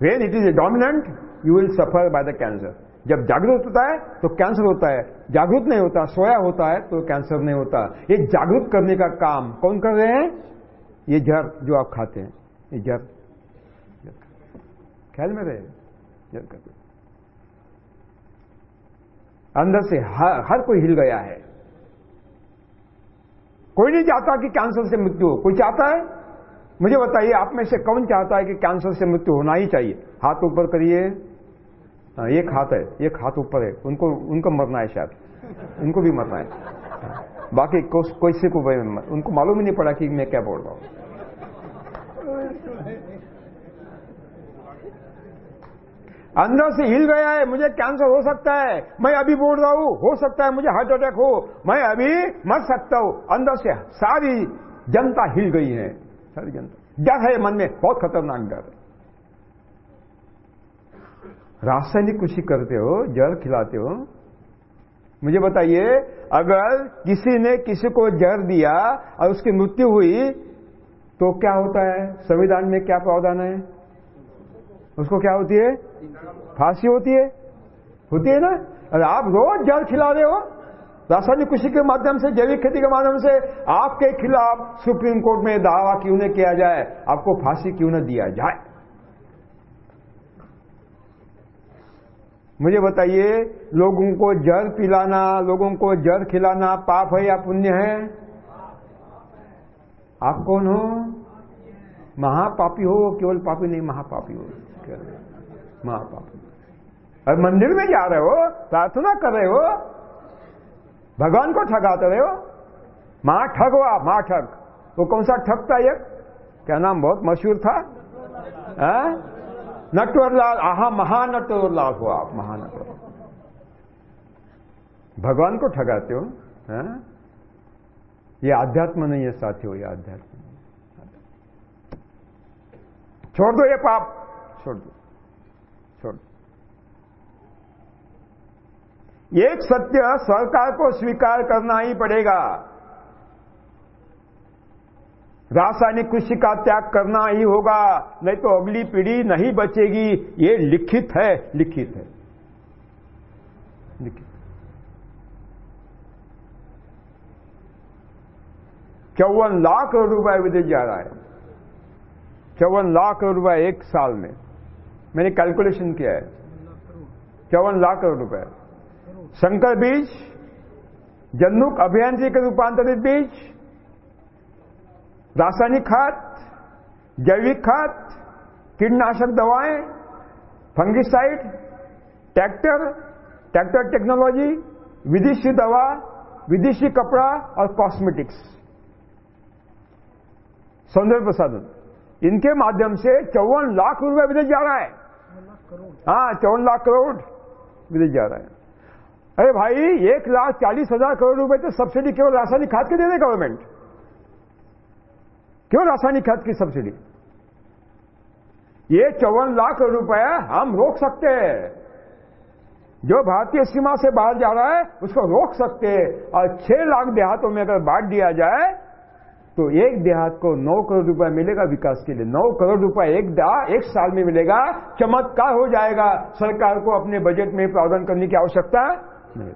When it is a dominant you will suffer by the cancer जब जागृत होता है तो कैंसर होता है। जागृत नहीं होता सोया होता है तो कैंसर नहीं होता। ये जागृत करने का काम कौन कर रहे हैं? ये जर जो आप खाते हैं। ये जर ख्याल में रहे। अंदर से हर, हर कोई हिल गया है। कोई नहीं चाहता कि कैंसर से मृत्यु हो। कोई चाहता है? मुझे बताइए, आप में से कौन चाहता है कि कैंसर से मृत्यु होना ही चाहिए? हाथ ऊपर करिए। एक हाथ है, एक हाथ ऊपर है। उनको उनको मरना है शायद। उनको भी मरना है। बाकी कोई से को उनको मालूम ही नहीं पड़ा कि मैं क्या बोल रहा हूँ। अंदर से हिल गया है, मुझे कैंसर हो सकता है। मैं अभी बोल रहा हूँ, हो सकता है मुझे हार्ट अटैक हो। मैं अभी मर सकता हूँ। अंदर से सारी जनता हिल गई है। सारी जनता। डर है मन में, बहुत खतरनाक डर है। रासायनिक कृषि करते हो जहर खिलाते हो, मुझे बताइए, अगर किसी ने किसी को जहर दिया और उसकी मृत्यु हुई तो क्या होता है? संविधान में क्या प्रावधान है? उसको क्या होती है? फांसी होती है? होती है ना? अरे आप रोज जल खिला रहे हो। रासायनिक कृषि के माध्यम से, जैविक खेती के माध्यम से आपके खिलाफ सुप्रीम कोर्ट में दावा क्यों न किया जाए? आपको फांसी क्यों न दिया जाए? मुझे बताइए, लोगों को जल पिलाना, लोगों को जल खिलाना पाप है या पुण्य है? आप कौन हो? महापापी हो, केवल पापी नहीं, महापापी हो। महापापी। और मंदिर में जा रहे हो, प्रार्थना कर रहे हो, भगवान को ठगाते रहे हो। माँ ठग हो आप माँ ठग। वो कौन सा ठग था ये? क्या नाम बहुत मशहूर था? नटवरलाल, आहा, महानटवरलाल हो आप, महानटवर। भगवान को ठगाते हो, है? ये आध्यात्म नहीं है साथी हो ये आध्यात्म छोड़ दो ये पाप, छोड़ दो छोड़ दो एक सत्य सरकार को स्वीकार करना ही पड़ेगा। रासायनिक कृषि का त्याग करना ही होगा, नहीं तो अगली पीढ़ी नहीं बचेगी। ये लिखित है लिखित है। लिखित। चौवन लाख करोड़ रुपए विदेश जा रहा है। चौवन लाख करोड़ रुपए एक साल में। मैंने कैलकुलेशन किया है। चौवन लाख करोड़ रुपए। संकर बीज जन्नुक अभियांत्रिक के रूपांतरित बीज रासायनिक खाद जैविक खाद कीटनाशक दवाएँ फंगिसाइड ट्रैक्टर ट्रैक्टर टेक्नोलॉजी विदेशी दवा विदेशी कपड़ा और कॉस्मेटिक्स। सौंदर्य प्रसाधन। इनके माध्यम से चौवन लाख रुपए विदेश जा रहा है। हाँ चौवन लाख करोड़ विदेश जा रहा है। अरे भाई, एक लाख चालीस हज़ार करोड़ रुपए तो सब्सिडी केवल रासायनिक खाद के दे रहे गवर्नमेंट क्यों रासायनिक खाद की सब्सिडी ये चौवन लाख रुपए हम रोक सकते हैं। जो भारतीय सीमा से बाहर जा रहा है, उसको रोक सकते हैं। और छह लाख देहातों में अगर बांट दिया जाए तो एक देहात को नौ करोड़ रुपए मिलेगा विकास के लिए। नौ करोड़ रुपए एक एक साल में मिलेगा। चमत्कार हो जाएगा। सरकार को अपने बजट में प्रावधान करने की आवश्यकता नहीं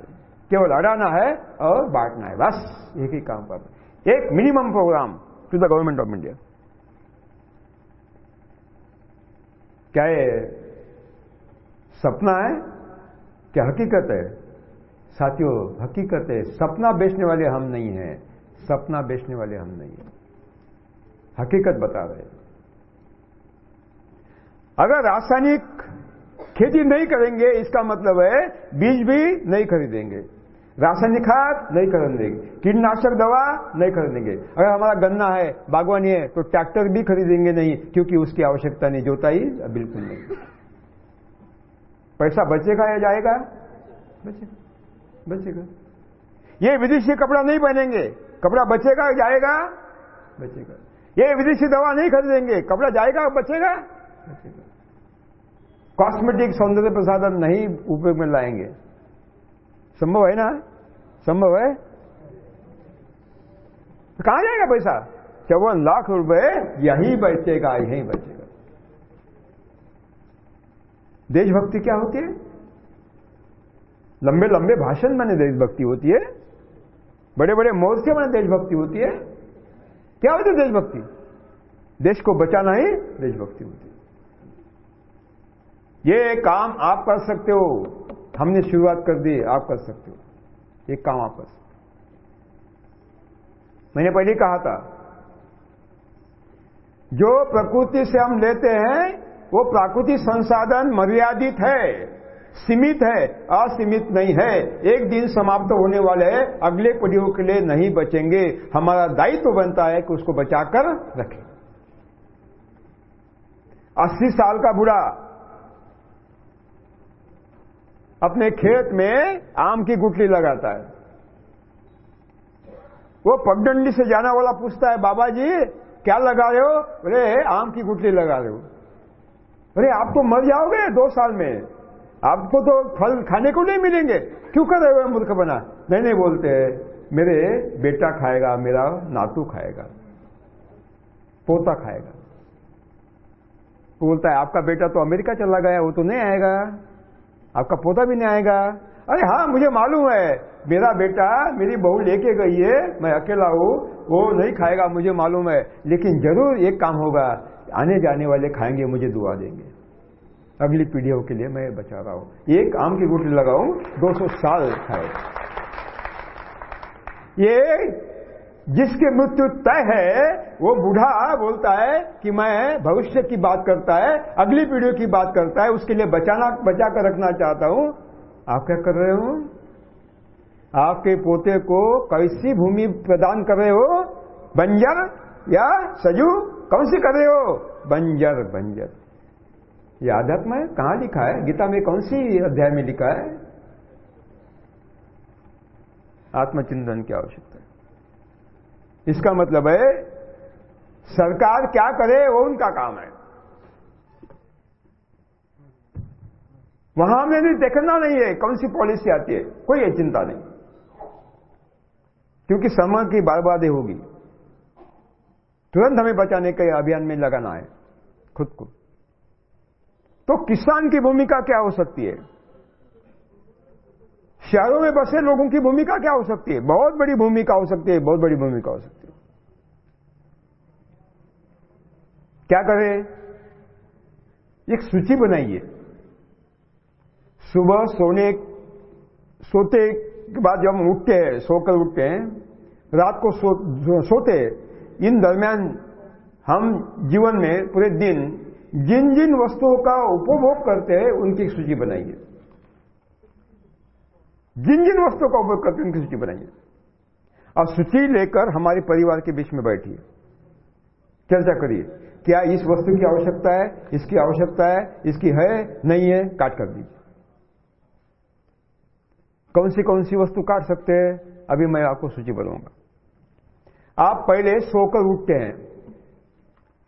केवल अड़ाना है और बांटना है, बस एक ही काम पर। एक minimum programme to the government of India क्या ये सपना है? क्या हकीकत है? साथियों, हकीकत है, सपना बेचने वाले हम नहीं हैं। सपना बेचने वाले हम नहीं हैं। हकीकत बता रहे अगर रासायनिक खेती नहीं करेंगे, इसका मतलब है बीज भी नहीं खरीदेंगे, रासायनिक खाद नहीं खरीदेंगे, कीटनाशक दवा नहीं खरीदेंगे। अगर हमारा गन्ना है, बागवानी है तो ट्रैक्टर भी खरीदेंगे नहीं, क्योंकि उसकी आवश्यकता नहीं जोताई बिल्कुल नहीं। पैसा बचेगा या जाएगा? बचेगा बचेगा। ये विदेशी कपड़ा नहीं पहनेंगे, कपड़ा बचेगा जाएगा? बचेगा। ये विदेशी दवा नहीं खरीदेंगे, कपड़ा जाएगा, बचेगा? बचेगा। कॉस्मेटिक सौंदर्य प्रसाधन नहीं उपयोग में लाएँगे। संभव है ना? संभव है? तो कहाँ जाएगा पैसा? चौवन लाख रुपए, यही बचेगा यही बचेगा देशभक्ति क्या होती है? लंबे लंबे भाषण माने देशभक्ति होती है। बड़े बड़े मोर्चे माने देशभक्ति होती है। क्या होती है देशभक्ति? देश को बचाना ही देशभक्ति होती है। ये काम आप कर सकते हो। हमने शुरुआत कर दी, आप कर सकते हो। ये काम आप कर सकते हो। मैंने पहले कहा था, जो प्रकृति से हम लेते हैं, वो प्राकृतिक संसाधन मर्यादित है, सीमित है, असीमित नहीं है। एक दिन समाप्त होने वाले है, अगले पीढ़ियों के लिए नहीं बचेंगे। हमारा दायित्व तो बनता है कि उसको बचाकर रखें। अस्सी साल का बुढ़ा अपने खेत में आम की गुटली लगाता है। वो पगडंडी से जाना वाला पूछता है बाबा जी क्या लगा रहे हो? अरे, आम की गुटली लगा रहे हो। अरे, आप तो मर जाओगे दो साल में। आपको तो फल खाने को नहीं मिलेंगे। क्यों कर रहे हो मूर्ख बना? नहीं नहीं, बोलते मेरे बेटा खाएगा, मेरा नातू खाएगा, पोता खाएगा। बोलता है, आपका बेटा तो अमेरिका चला गया, वो तो नहीं आएगा? आपका पोता भी नहीं आएगा? अरे हाँ मुझे मालूम है। मेरा बेटा मेरी बहू लेके गई है, मैं अकेला हूँ, वो नहीं खाएगा, मुझे मालूम है। लेकिन ज़रूर एक काम होगा आने जाने वाले खाएँगे, मुझे दुआ देंगे। अगली पीढ़ियों के लिए मैं बचा रहा हूँ। एक आम की गुटली लगाऊँ 200 साल खाए। ये जिसकी मृत्यु तय है, वो बूढ़ा बोलता है कि मैं भविष्य की बात करता है, अगली पीढ़ियों की बात करता है, उसके लिए बचाना बचा कर रखना चाहता हूँ। आप क्या कर रहे हो? आपके पोते को कैसी भूमि प्रदान कर रहे हो? बंजर या सजू? कौन सी कर रहे हो? बंजर बंजर। ये आध्यात्म है कहाँ लिखा है? गीता में कौन सी अध्याय में लिखा है? आत्मचिंतन की आवश्यकता है। इसका मतलब है, सरकार क्या करे, वो उनका काम है। वहाँ में भी देखना नहीं है कौन सी पॉलिसी आती है, कोई है चिंता नहीं। क्योंकि समय की बर्बादी होगी। तुरंत हमें बचाने के अभियान में लगाना है, खुद को। तो किसान की भूमिका क्या हो सकती है? शहरों में बसे लोगों की भूमिका क्या हो सकती है? बहुत बड़ी भूमिका हो सकती है बहुत बड़ी भूमिका हो सकती है। क्या करें? एक सूची बनाइए। सुबह सोने सोते के बाद जब हम उठते हैं सोकर उठते हैं रात को सो, सोते इन दरमियान हम जीवन में पूरे दिन जिन जिन वस्तुओं का उपभोग करते हैं उनकी सूची बनाइए। जिन जिन वस्तुओं का उपयोग करते हैं, उनकी सूची बनाइए। और सूची लेकर हमारे परिवार के बीच में बैठिए। चर्चा करिए, क्या इस वस्तु की आवश्यकता है, इसकी आवश्यकता है, इसकी है, नहीं है, काट कर दीजिए। कौन सी कौन सी वस्तु काट सकते हैं, अभी मैं आपको सूची बताऊँगा आप पहले सोकर उठते हैं।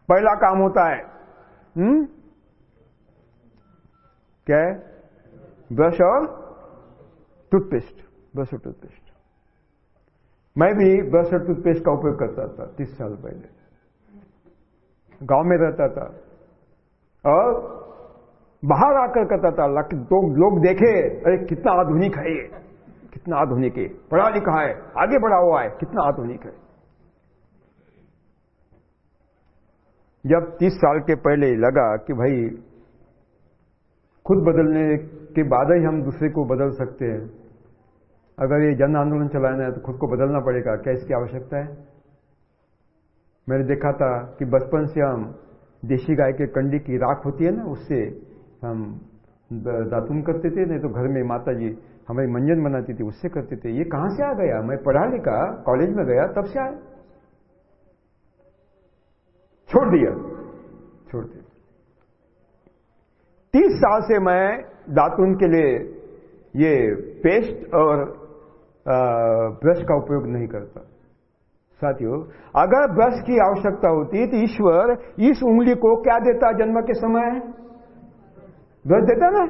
पहला काम होता है हम्म क्या है? ब्रश और टूथपेस्ट ब्रश और टूथपेस्ट मैं भी ब्रश और टूथपेस्ट का उपयोग करता था, तीस साल पहले। गाँव में रहता था। और बाहर आकर करता था तो लोग देखे, अरे कितना आधुनिक है ये, कितना आधुनिक है, पढ़ा लिखा है, आगे बढ़ा हुआ है, कितना आधुनिक है। जब तीस साल के पहले लगा कि भाई, खुद बदलने के बाद ही हम दूसरे को बदल सकते हैं अगर ये जन आंदोलन चलाना है तो खुद को बदलना पड़ेगा। क्या इसकी आवश्यकता है? मैंने देखा था कि बचपन से हम देशी गाय के कंडी की राख होती है ना, उससे हम दातुन करते थे, नहीं तो घर में माता जी हमारी मंजन बनाती थी, उससे करते थे। ये कहाँ से आ गया? मैं पढ़ा लिखा, कॉलेज में गया, तब से आया। छोड़ दिया। छोड़ दिया। तीस साल से मैं दातुन के लिए ये पेस्ट और ब्रश का उपयोग नहीं करता। साथियों, अगर ब्रश की आवश्यकता होती तो ईश्वर इस उंगली को क्या देता जन्म के समय? ब्रश देता ना?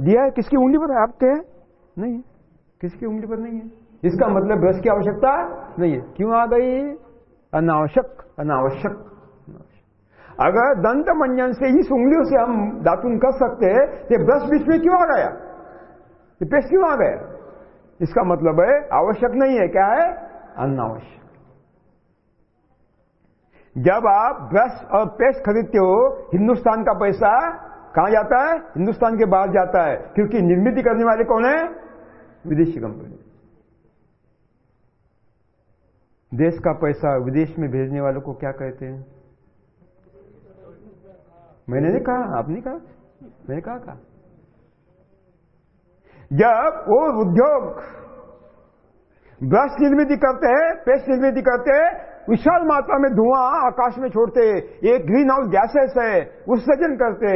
दिया है? किसकी उंगली पर? आपके है? नहीं। किसकी उंगली पर नहीं है? इसका मतलब ब्रश की आवश्यकता नहीं है। क्यों आ गई? अनावश्यक। अनावश्यक। अगर दंत मंजन से इस उंगलियों से हम दातुन कर सकते हैं तो ब्रश बीच में क्यों आ गया? ये पेस्ट क्यों आ गया? इसका मतलब है, आवश्यक नहीं है, क्या है? अनावश्यक। जब आप ब्रश और पेस्ट खरीदते हो, हिंदुस्तान का पैसा कहाँ जाता है? हिंदुस्तान के बाहर जाता है, क्योंकि निर्मित करने वाले कौन है? विदेशी कंपनी। देश का पैसा विदेश में भेजने वालों को क्या कहते हैं? मैंने नहीं कहा, आपने कहा? मैंने कहा कहा? जब वो उद्योग ब्रश निर्मित करते हैं, पेस्ट निर्मित करते हैं, विशाल मात्रा में धुआँ आकाश में छोड़ते ये ग्रीन हाउस गैसेस है, उत्सर्जन करते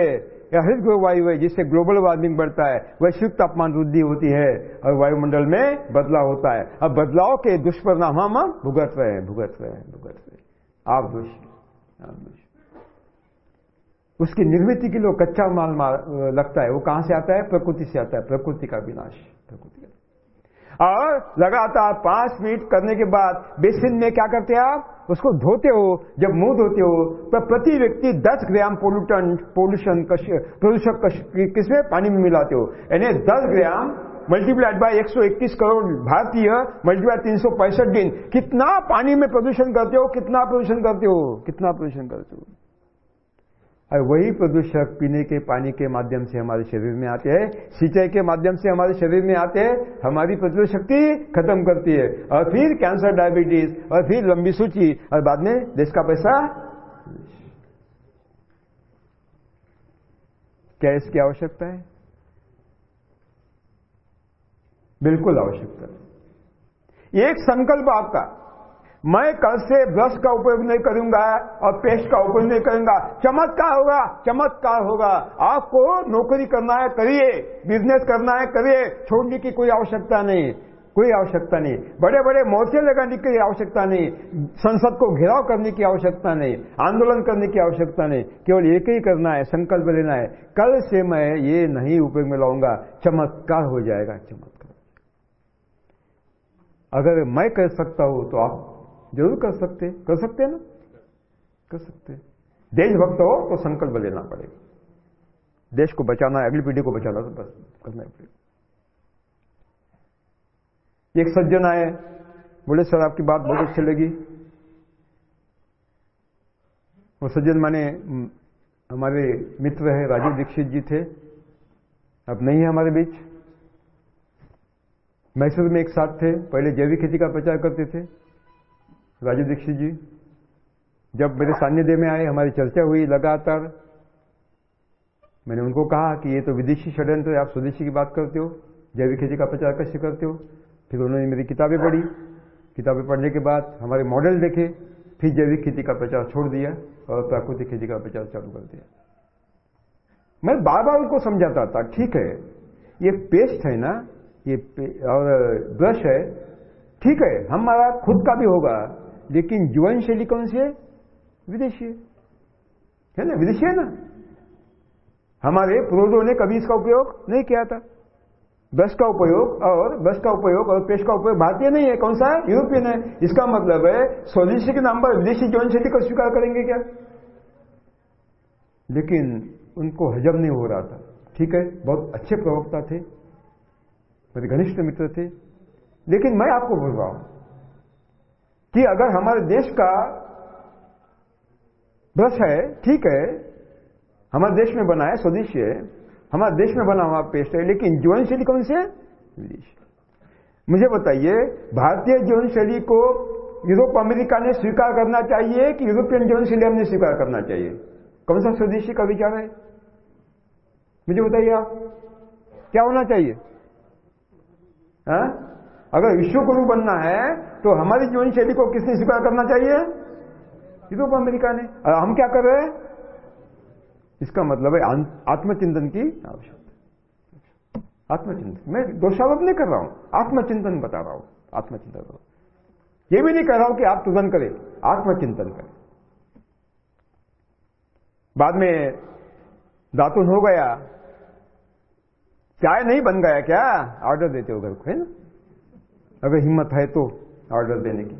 या हरित वायु है, जिससे ग्लोबल वार्मिंग बढ़ता है वैश्विक तापमान वृद्धि होती है और वायुमंडल में बदलाव होता है। अब बदलाव के दुष्परिणाम हम भुगत रहे हैं, भुगत रहे हैं, भुगत रहे आप दोष आप दोष उसकी निर्मित के लिए कच्चा माल लगता है। वो कहाँ से आता है? प्रकृति से आता है। प्रकृति का विनाश। प्रकृति का और लगातार पाँच मिनट करने के बाद बेसिन में क्या करते हैं आप? उसको धोते हो। जब मुँह धोते हो तो प्रति व्यक्ति 10 ग्राम पोल्यूटन पोल्यूशन प्रदूषक किसमें पानी में मिलाते हो। यानी 10 ग्राम मल्टीप्लाइड बाय 131 करोड़ भारतीय मल्टीप्लाइड तीन सौ पैंसठ दिन। कितना पानी में प्रदूषण करते हो? कितना प्रदूषण करते हो? कितना प्रदूषण करते हो? और वही प्रदूषक पीने के पानी के माध्यम से हमारे शरीर में आते हैं, सिंचाई के माध्यम से हमारे शरीर में आते हैं, हमारी प्रतिरोध शक्ति खत्म करती है। और फिर कैंसर, डायबिटीज़, और फिर लंबी सूची, और बाद में देश का पैसा क्या इसकी आवश्यकता है? बिल्कुल आवश्यकता है। एक संकल्प आपका। मैं कल से ब्रश का उपयोग नहीं करूँगा और पेस्ट का उपयोग नहीं करूँगा। चमत्कार होगा चमत्कार होगा। आपको नौकरी करना है, करिए। बिज़नेस करना है, करिए। छोड़ने की कोई आवश्यकता नहीं। कोई आवश्यकता नहीं। बड़े बड़े मोर्चे लगाने की आवश्यकता नहीं। संसद को घेराव करने की आवश्यकता नहीं। आंदोलन करने की आवश्यकता नहीं। केवल एक ही करना है, संकल्प लेना है। कल से मैं ये नहीं उपयोग में लाऊँगा। चमत्कार हो जाएगा, चमत्कार। अगर मैं कर सकता हूँ तो आप ज़रूर कर सकते कर सकते हैं ना? कर सकते देशभक्त हो तो संकल्प लेना पड़ेगा। देश को बचाना है, अगली पीढ़ी को बचाना तो बस करना पड़ेगा एक सज्जन आए, बोले, सर, आपकी बात बहुत अच्छी लगी। वो सज्जन माने हमारे मित्र है, राजीव दीक्षित जी थे। अब नहीं है हमारे बीच। मैसूर में एक साथ थे, पहले जैविक खेती का प्रचार करते थे। राजू दीक्षित जी, जब मेरे सान्निध्य में आए, हमारी चर्चा हुई लगातार, मैंने उनको कहा कि ये तो विदेशी षड्यंत्र है, आप स्वदेशी की बात करते हो, जैविक खेती का प्रचार कैसे करते हो। फिर उन्होंने मेरी किताबें पढ़ी। किताबें पढ़ने के बाद हमारे मॉडल देखे, फिर जैविक खेती का प्रचार छोड़ दिया और प्राकृतिक खेती का प्रचार चालू कर दिया। मैं बार बार उनको समझाता था, ठीक है, ये पेस्ट है ना, ये और ब्रश है, ठीक है, हमारा खुद का भी होगा लेकिन जीवन शैली कौन सी है? विदेशी है। ना? विदेशी है ना? हमारे पूर्वजों ने कभी इसका उपयोग नहीं किया था। बस का उपयोग और बस का उपयोग और पेश का उपयोग भारतीय नहीं है। कौन सा? है यूरोपियन है। इसका मतलब है, स्वदेशी के नाम पर विदेशी जीवन शैली को स्वीकार करेंगे क्या? लेकिन उनको हजम नहीं हो रहा था। ठीक है? बहुत अच्छे प्रवक्ता थे मेरे घनिष्ठ मित्र थे। लेकिन मैं आपको बोल रहा हूँ कि अगर हमारे देश का ब्रश है, ठीक है, हमारे देश में बना है, स्वदेशी है, हमारे देश में बना हुआ पेस्ट है, लेकिन जीवन शैली कौन से विदेश। मुझे बताइए, भारतीय जीवन शैली को यूरोप, अमेरिका ने स्वीकार करना चाहिए कि यूरोपियन जीवन शैली हमने स्वीकार करना चाहिए? कौन सा स्वदेशी का विचार है? मुझे बताइए आप। क्या होना चाहिए? हा? अगर विश्व गुरु बनना है तो हमारी जीवन शैली को किसने स्वीकार करना चाहिए? यूरोप अमेरिका ने। और हम क्या कर रहे हैं? इसका मतलब है आत्मचिंतन की आवश्यकता। आत्मचिंतन। मैं दोषारोप नहीं कर रहा हूँ। आत्मचिंतन बता रहा हूँ। आत्मचिंतन करो। ये भी नहीं कह रहा हूँ कि आप तुरंत करें। आत्मचिंतन करें। बाद में दातुन हो गया। चाय नहीं बन गया क्या? ऑर्डर देते हो घर को, है ना? अगर हिम्मत है तो ऑर्डर देने की।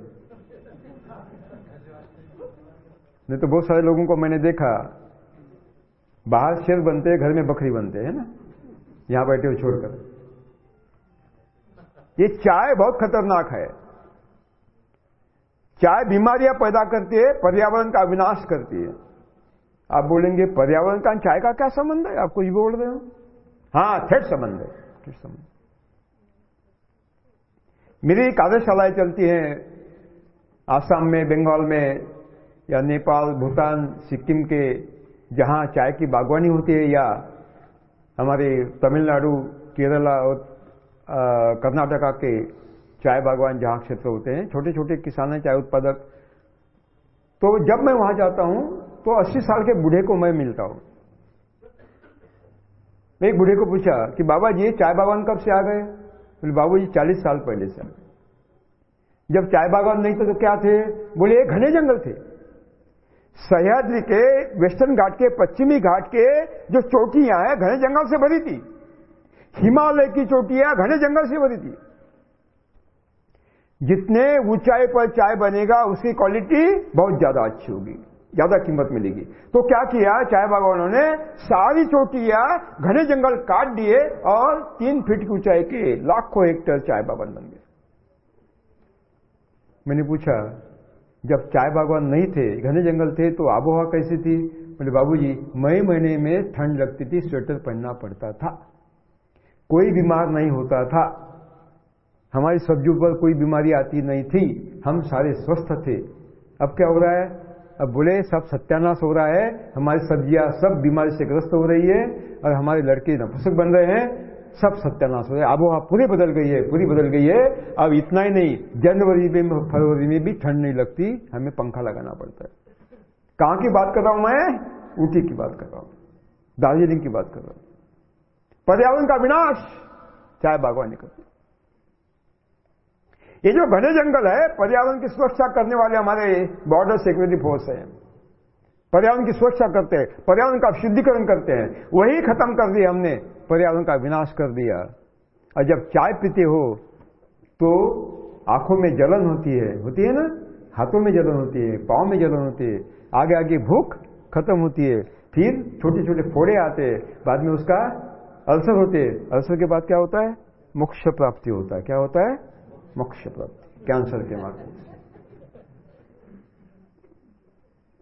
नहीं तो बहुत सारे लोगों को मैंने देखा, बाहर शेर बनते हैं, घर में बकरी बनते हैं ना? यहाँ बैठे हुए छोड़कर। ये चाय बहुत खतरनाक है। चाय बीमारियाँ पैदा करती है, पर्यावरण का विनाश करती है। आप बोलेंगे, पर्यावरण का चाय का क्या संबंध है? आपको ये बोल रहे हो? हाँ थेट संबंध है। थेट संबंध। मेरी कार्यशालाएँ चलती हैं। आसाम में, बंगाल में या नेपाल, भूटान, सिक्किम के जहाँ चाय की बागवानी होती है या हमारे तमिलनाडु, केरला और कर्नाटका के चाय बागवान जहाँ क्षेत्र होते हैं छोटे छोटे किसान हैं, चाय उत्पादक। तो जब मैं वहाँ जाता हूँ तो 80 साल के बूढ़े को मैं मिलता हूँ। मैं एक बूढ़े को पूछा कि, बाबा जी चाय बागवान कब से आ गए? बोले बाबू जी चालीस साल पहले से। जब चाय बागान नहीं थे तो क्या थे? बोले घने जंगल थे। सह्याद्री के वेस्टर्न घाट के, पश्चिमी घाट के जो चोटियाँ हैं, घने जंगल से भरी थी। हिमालय की चोटियाँ घने जंगल से भरी थी। जितने ऊंचाई पर चाय बनेगा, उसकी क्वालिटी बहुत ज़्यादा अच्छी होगी। ज़्यादा कीमत मिलेगी। तो क्या किया? चाय बागवानों ने सारी चोटियाँ घने जंगल काट दिए और तीन फीट की ऊंचाई के लाखों हेक्टेयर चाय बागान बन गए। मैंने पूछा, जब चाय बागवान नहीं थे, घने जंगल थे तो आबोहवा कैसी थी? बोले, बाबूजी, मई महीने में ठंड लगती थी स्वेटर पहनना पड़ता था। कोई बीमार नहीं होता था। हमारी सब्जियों पर कोई बीमारी आती नहीं थी। हम सारे स्वस्थ थे। अब क्या हो रहा है? अब बोले, सब सत्यानाश हो रहा है, हमारी सब्ज़ियाँ सब बीमारी से ग्रस्त हो रही है और हमारे लड़के नपुसक बन रहे हैं, सब सत्यानाश हो रहा है। आबोहवा पूरी बदल गई है, पूरी बदल गई है। अब इतना ही नहीं, जनवरी में, फरवरी में भी ठंड नहीं लगती, हमें पंखा लगाना पड़ता है। कहाँ की बात कर रहा हूँ मैं? ऊटी की बात कर रहा हूँ, दार्जिलिंग की बात कर रहा हूँ। पर्यावरण का विनाश चाय बागवानी करती ये जो घने जंगल है, पर्यावरण की सुरक्षा करने वाले हमारे बॉर्डर सिक्योरिटी फोर्स है। पर्यावरण की सुरक्षा करते हैं, पर्यावरण का शुद्धिकरण करते हैं। वही खत्म कर दिया हमने, पर्यावरण का विनाश कर दिया। और जब चाय पीते हो तो आँखों में जलन होती है। होती है ना? हाथों में जलन होती है, पाँव में जलन होती है। आगे आगे भूख खत्म होती है। फिर छोटे छोटे फोड़े आते हैं। बाद में उसका अल्सर होते हैं। अल्सर के बाद क्या होता है? मोक्ष प्राप्ति होता है। क्या होता है? मोक्ष कैंसर के माध्यम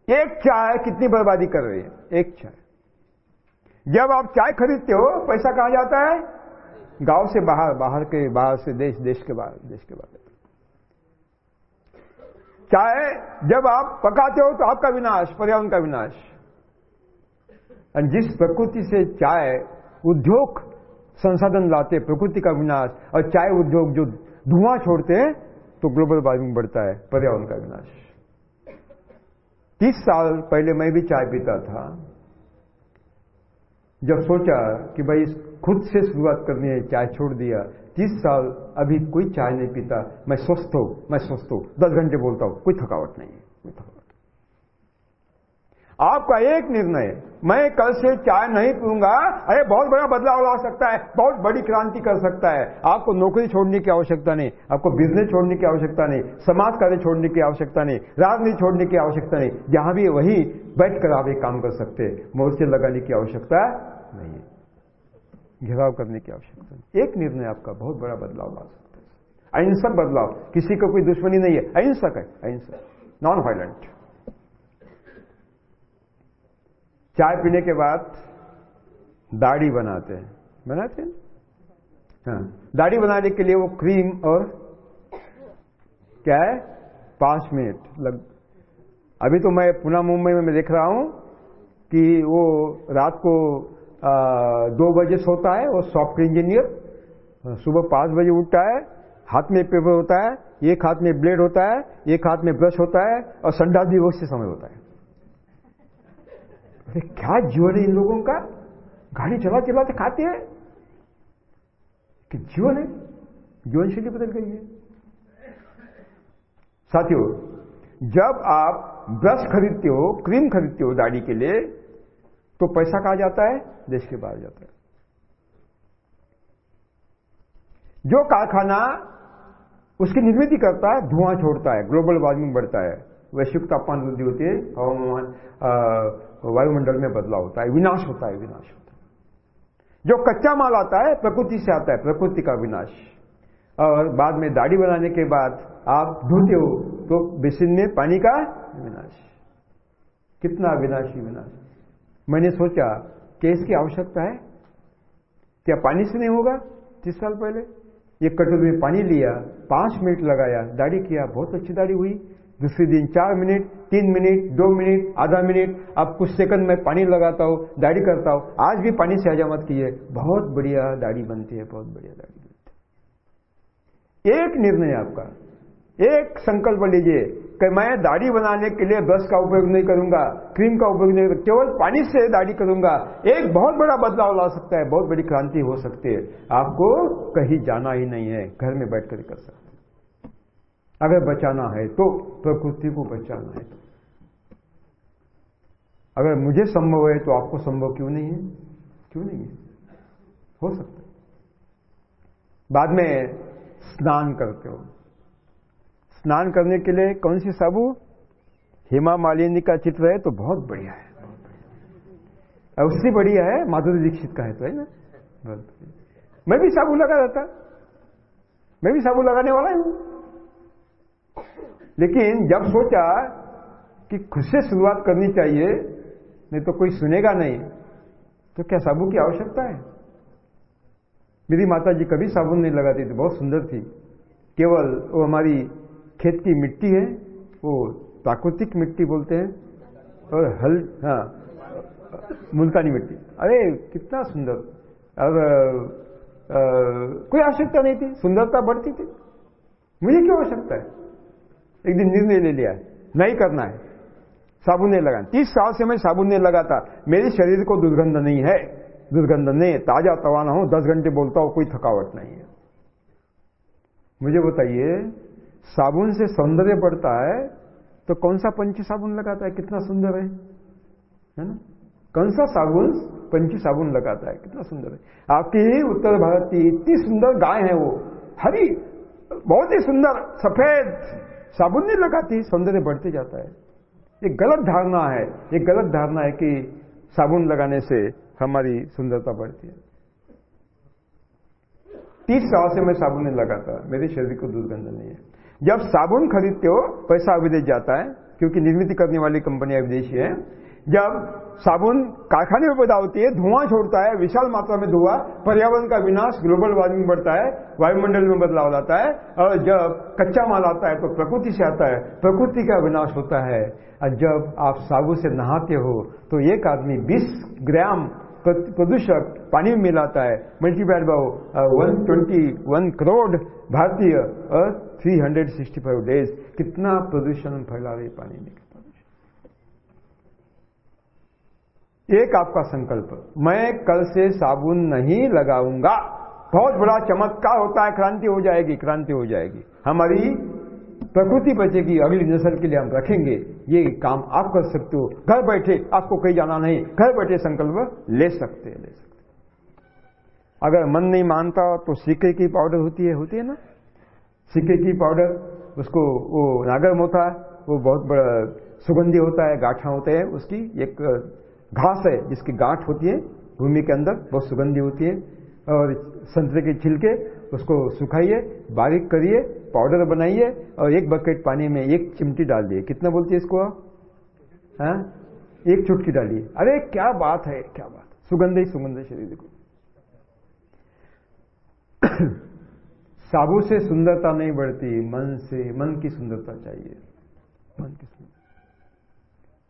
एक चाय कितनी बर्बादी कर रही है? एक चाय। जब आप चाय खरीदते हो, पैसा कहाँ जाता है? गाँव से बाहर बाहर के, बाहर से देश देश के बाहर, देश के बाहर। चाय जब आप पकाते हो तो आपका विनाश, पर्यावरण का विनाश। और जिस प्रकृति से चाय उद्योग संसाधन लाते प्रकृति का विनाश, और चाय उद्योग जो धुआँ छोड़ते हैं तो ग्लोबल वार्मिंग बढ़ता है, पर्यावरण का विनाश। तीस साल पहले मैं भी चाय पीता था, जब सोचा कि भाई खुद से शुरुआत करनी है, चाय छोड़ दिया। तीस साल अभी कोई चाय नहीं पीता। मैं स्वस्थ हूँ, मैं स्वस्थ हूँ। दस घंटे बोलता हूँ, कोई थकावट नहीं है, कोई थकावट। आपका एक निर्णय मैं कल से चाय नहीं पीऊँगा। अरे, बहुत बड़ा बदलाव ला सकता है, बहुत बड़ी क्रांति कर सकता है। आपको नौकरी छोड़ने की आवश्यकता नहीं, आपको बिज़नेस छोड़ने की आवश्यकता नहीं, समाज कार्य छोड़ने की आवश्यकता नहीं, राजनीति छोड़ने की आवश्यकता नहीं। जहाँ भी वही बैठकर आप एक काम कर सकते मोर्चे लगाने की आवश्यकता नहीं है। घेराव करने की आवश्यकता नहीं। एक निर्णय आपका बहुत बड़ा बदलाव ला सकता है। अहिंसक बदलाव, किसी को कोई दुश्मनी नहीं है। अहिंसक है, अहिंसक। नॉन वायलेंट चाय पीने के बाद दाढ़ी बनाते हैं। बनाते हैं? हाँ। दाढ़ी बनाने के लिए वो क्रीम और क्या है? पाँच मिनट लग अभी तो मैं पुनः मुंबई में मैं देख रहा हूँ कि वो रात को आ, दो बजे सोता है वो सॉफ्टवेयर इंजीनियर सुबह पाँच बजे उठता है हाथ में पेपर होता है एक हाथ में ब्लेड होता है एक हाथ में ब्रश होता है और संडा भी उसी समय होता है। अरे क्या जीवन है इन लोगों का? गाड़ी चला चलाते खाते हैं। कि जीवन है? जीवन शैली बदल गई है। साथियों, जब आप ब्रश खरीदते हो, क्रीम खरीदते हो दाढ़ी के लिए तो पैसा कहा जाता है? देश के बाहर जाता है। जो कारखाना उसकी निर्मित करता है, धुआँ छोड़ता है ग्लोबल वार्मिंग बढ़ता है वैश्विक तापमान वृद्धि होती है, हवामान वायुमंडल में बदलाव होता है, विनाश होता है, विनाश होता है। जो कच्चा माल आता है, प्रकृति से आता है, प्रकृति का विनाश। और बाद में दाढ़ी बनाने के बाद आप धोते हो तो बेसिन में पानी का विनाश। कितना विनाशी विनाश। मैंने सोचा कि इसकी आवश्यकता है? क्या पानी से नहीं होगा? तीस साल पहले। एक कटोरी में पानी लिया, पाँच मिनट लगाया, दाढ़ी किया, बहुत अच्छी दाढ़ी हुई। दूसरे दिन चार मिनट, तीन मिनट, दो मिनट, आधा मिनट, अब कुछ सेकंड में पानी लगाता हूँ, दाढ़ी करता हूँ। आज भी पानी से हजामत की है बहुत बढ़िया दाढ़ी बनती है, बहुत बढ़िया दाढ़ी बनती है। एक निर्णय आपका। एक संकल्प लीजिए कि मैं दाढ़ी बनाने के लिए ब्रश का उपयोग नहीं करूँगा, क्रीम का उपयोग नहीं करूँगा केवल पानी से दाढ़ी करूँगा। एक बहुत बड़ा बदलाव ला सकता है, बहुत बड़ी क्रांति हो सकती है। आपको कहीं जाना ही नहीं है, घर में बैठकर कर सकते अगर बचाना है तो प्रकृति को बचाना है तो। अगर मुझे संभव है तो आपको संभव क्यों नहीं है? क्यों नहीं है? हो सकता है। बाद में स्नान करते हो। स्नान करने के लिए कौन सी साबु? हेमा मालिनी का चित्र है तो बहुत बढ़िया है। उससे बढ़िया है माधुरी दीक्षित का है तो है ना? मैं भी साबु लगा रहता। मैं भी साबु लगाने वाला हूँ। लेकिन जब सोचा कि खुद से शुरुआत करनी चाहिए, नहीं तो कोई सुनेगा नहीं तो क्या साबुन की आवश्यकता है? मेरी माता जी कभी साबुन नहीं लगाती थी, बहुत सुंदर थी। केवल वो हमारी खेत की मिट्टी है, वो प्राकृतिक मिट्टी बोलते हैं, और हल हाँ मुल्तानी मिट्टी। अरे, कितना सुंदर। और कोई आवश्यकता नहीं थी, सुंदरता बढ़ती थी। मुझे क्यों आवश्यकता है? एक दिन निर्णय ले लिया नहीं करना है। साबुन नहीं लगाना। तीस साल से मैं साबुन नहीं लगाता। मेरे शरीर को दुर्गंध नहीं है। दुर्गंध नहीं ताज़ा तवाना हूँ, दस घंटे बोलता हूँ, कोई थकावट नहीं है। मुझे बताइए, साबुन से सौंदर्य बढ़ता है तो कौन सा पंच साबुन लगाता है? कितना सुंदर है। है ना? कौन सा साबुन, पंची साबुन लगाता है? कितना सुंदर है। आपकी उत्तर भारत की इतनी सुंदर गाय है वो। हरी, बहुत ही सुंदर, सफ़ेद। साबुन नहीं लगाती, सौंदर्य बढ़ते जाता है। ये गलत धारणा है। ये गलत धारणा है कि साबुन लगाने से हमारी सुंदरता बढ़ती है। तीस साल से मैं साबुन नहीं लगाता। मेरे शरीर को दुर्गंध नहीं है। जब साबुन खरीदते हो, पैसा विदेश जाता है, क्योंकि निर्मित करने वाली कंपनियाँ विदेशी है। जब साबुन कारखाने में पैदा होती है, धुआँ छोड़ता है, विशाल मात्रा में धुआँ, पर्यावरण का विनाश ग्लोबल वार्मिंग बढ़ता है, वायुमंडल में बदलाव लाता है, और जब कच्चा माल आता है तो प्रकृति से आता है, प्रकृति का विनाश होता है। और जब आप साबुन से नहाते हो तो एक आदमी 20 ग्राम प्रदूषक पानी में मिलाता है। Multiplied by one twenty one crore भारतीय three hundred sixty five days कितना प्रदूषण फैला रहे पानी में? एक आपका संकल्प। मैं कल से साबुन नहीं लगाऊँगा। बहुत बड़ा चमत्कार होता है, क्रांति हो जाएगी, क्रांति हो जाएगी। हमारी प्रकृति बचेगी, अगली नस्ल के लिए हम रखेंगे। ये काम आप कर सकते हो। घर बैठे आपको कहीं जाना नहीं। घर बैठे संकल्प ले सकते ले सकते अगर मन नहीं मानता तो सिक्के की पाउडर होती है होती है ना? सिक्के की पाउडर, उसको वो नागर मोथा वो बहुत बड़ा सुगंधी होता है, गाठा होते हैं, उसकी एक घास है, जिसकी गांठ होती है, भूमि के अंदर बहुत सुगंधी होती है, और संतरे के छिलके, उसको सुखाइए, बारीक करिए, पाउडर बनाइए, और एक बकेट पानी में एक चिमटी डाल दिए। कितना बोलती है इसको हाँ? एक चुटकी डालिए। अरे, क्या बात है, क्या बात। सुगंध ही सुगंध शरीर को। *coughs* साबु से सुंदरता नहीं बढ़ती, मन से, मन की सुंदरता चाहिए। मन की सुंदरता।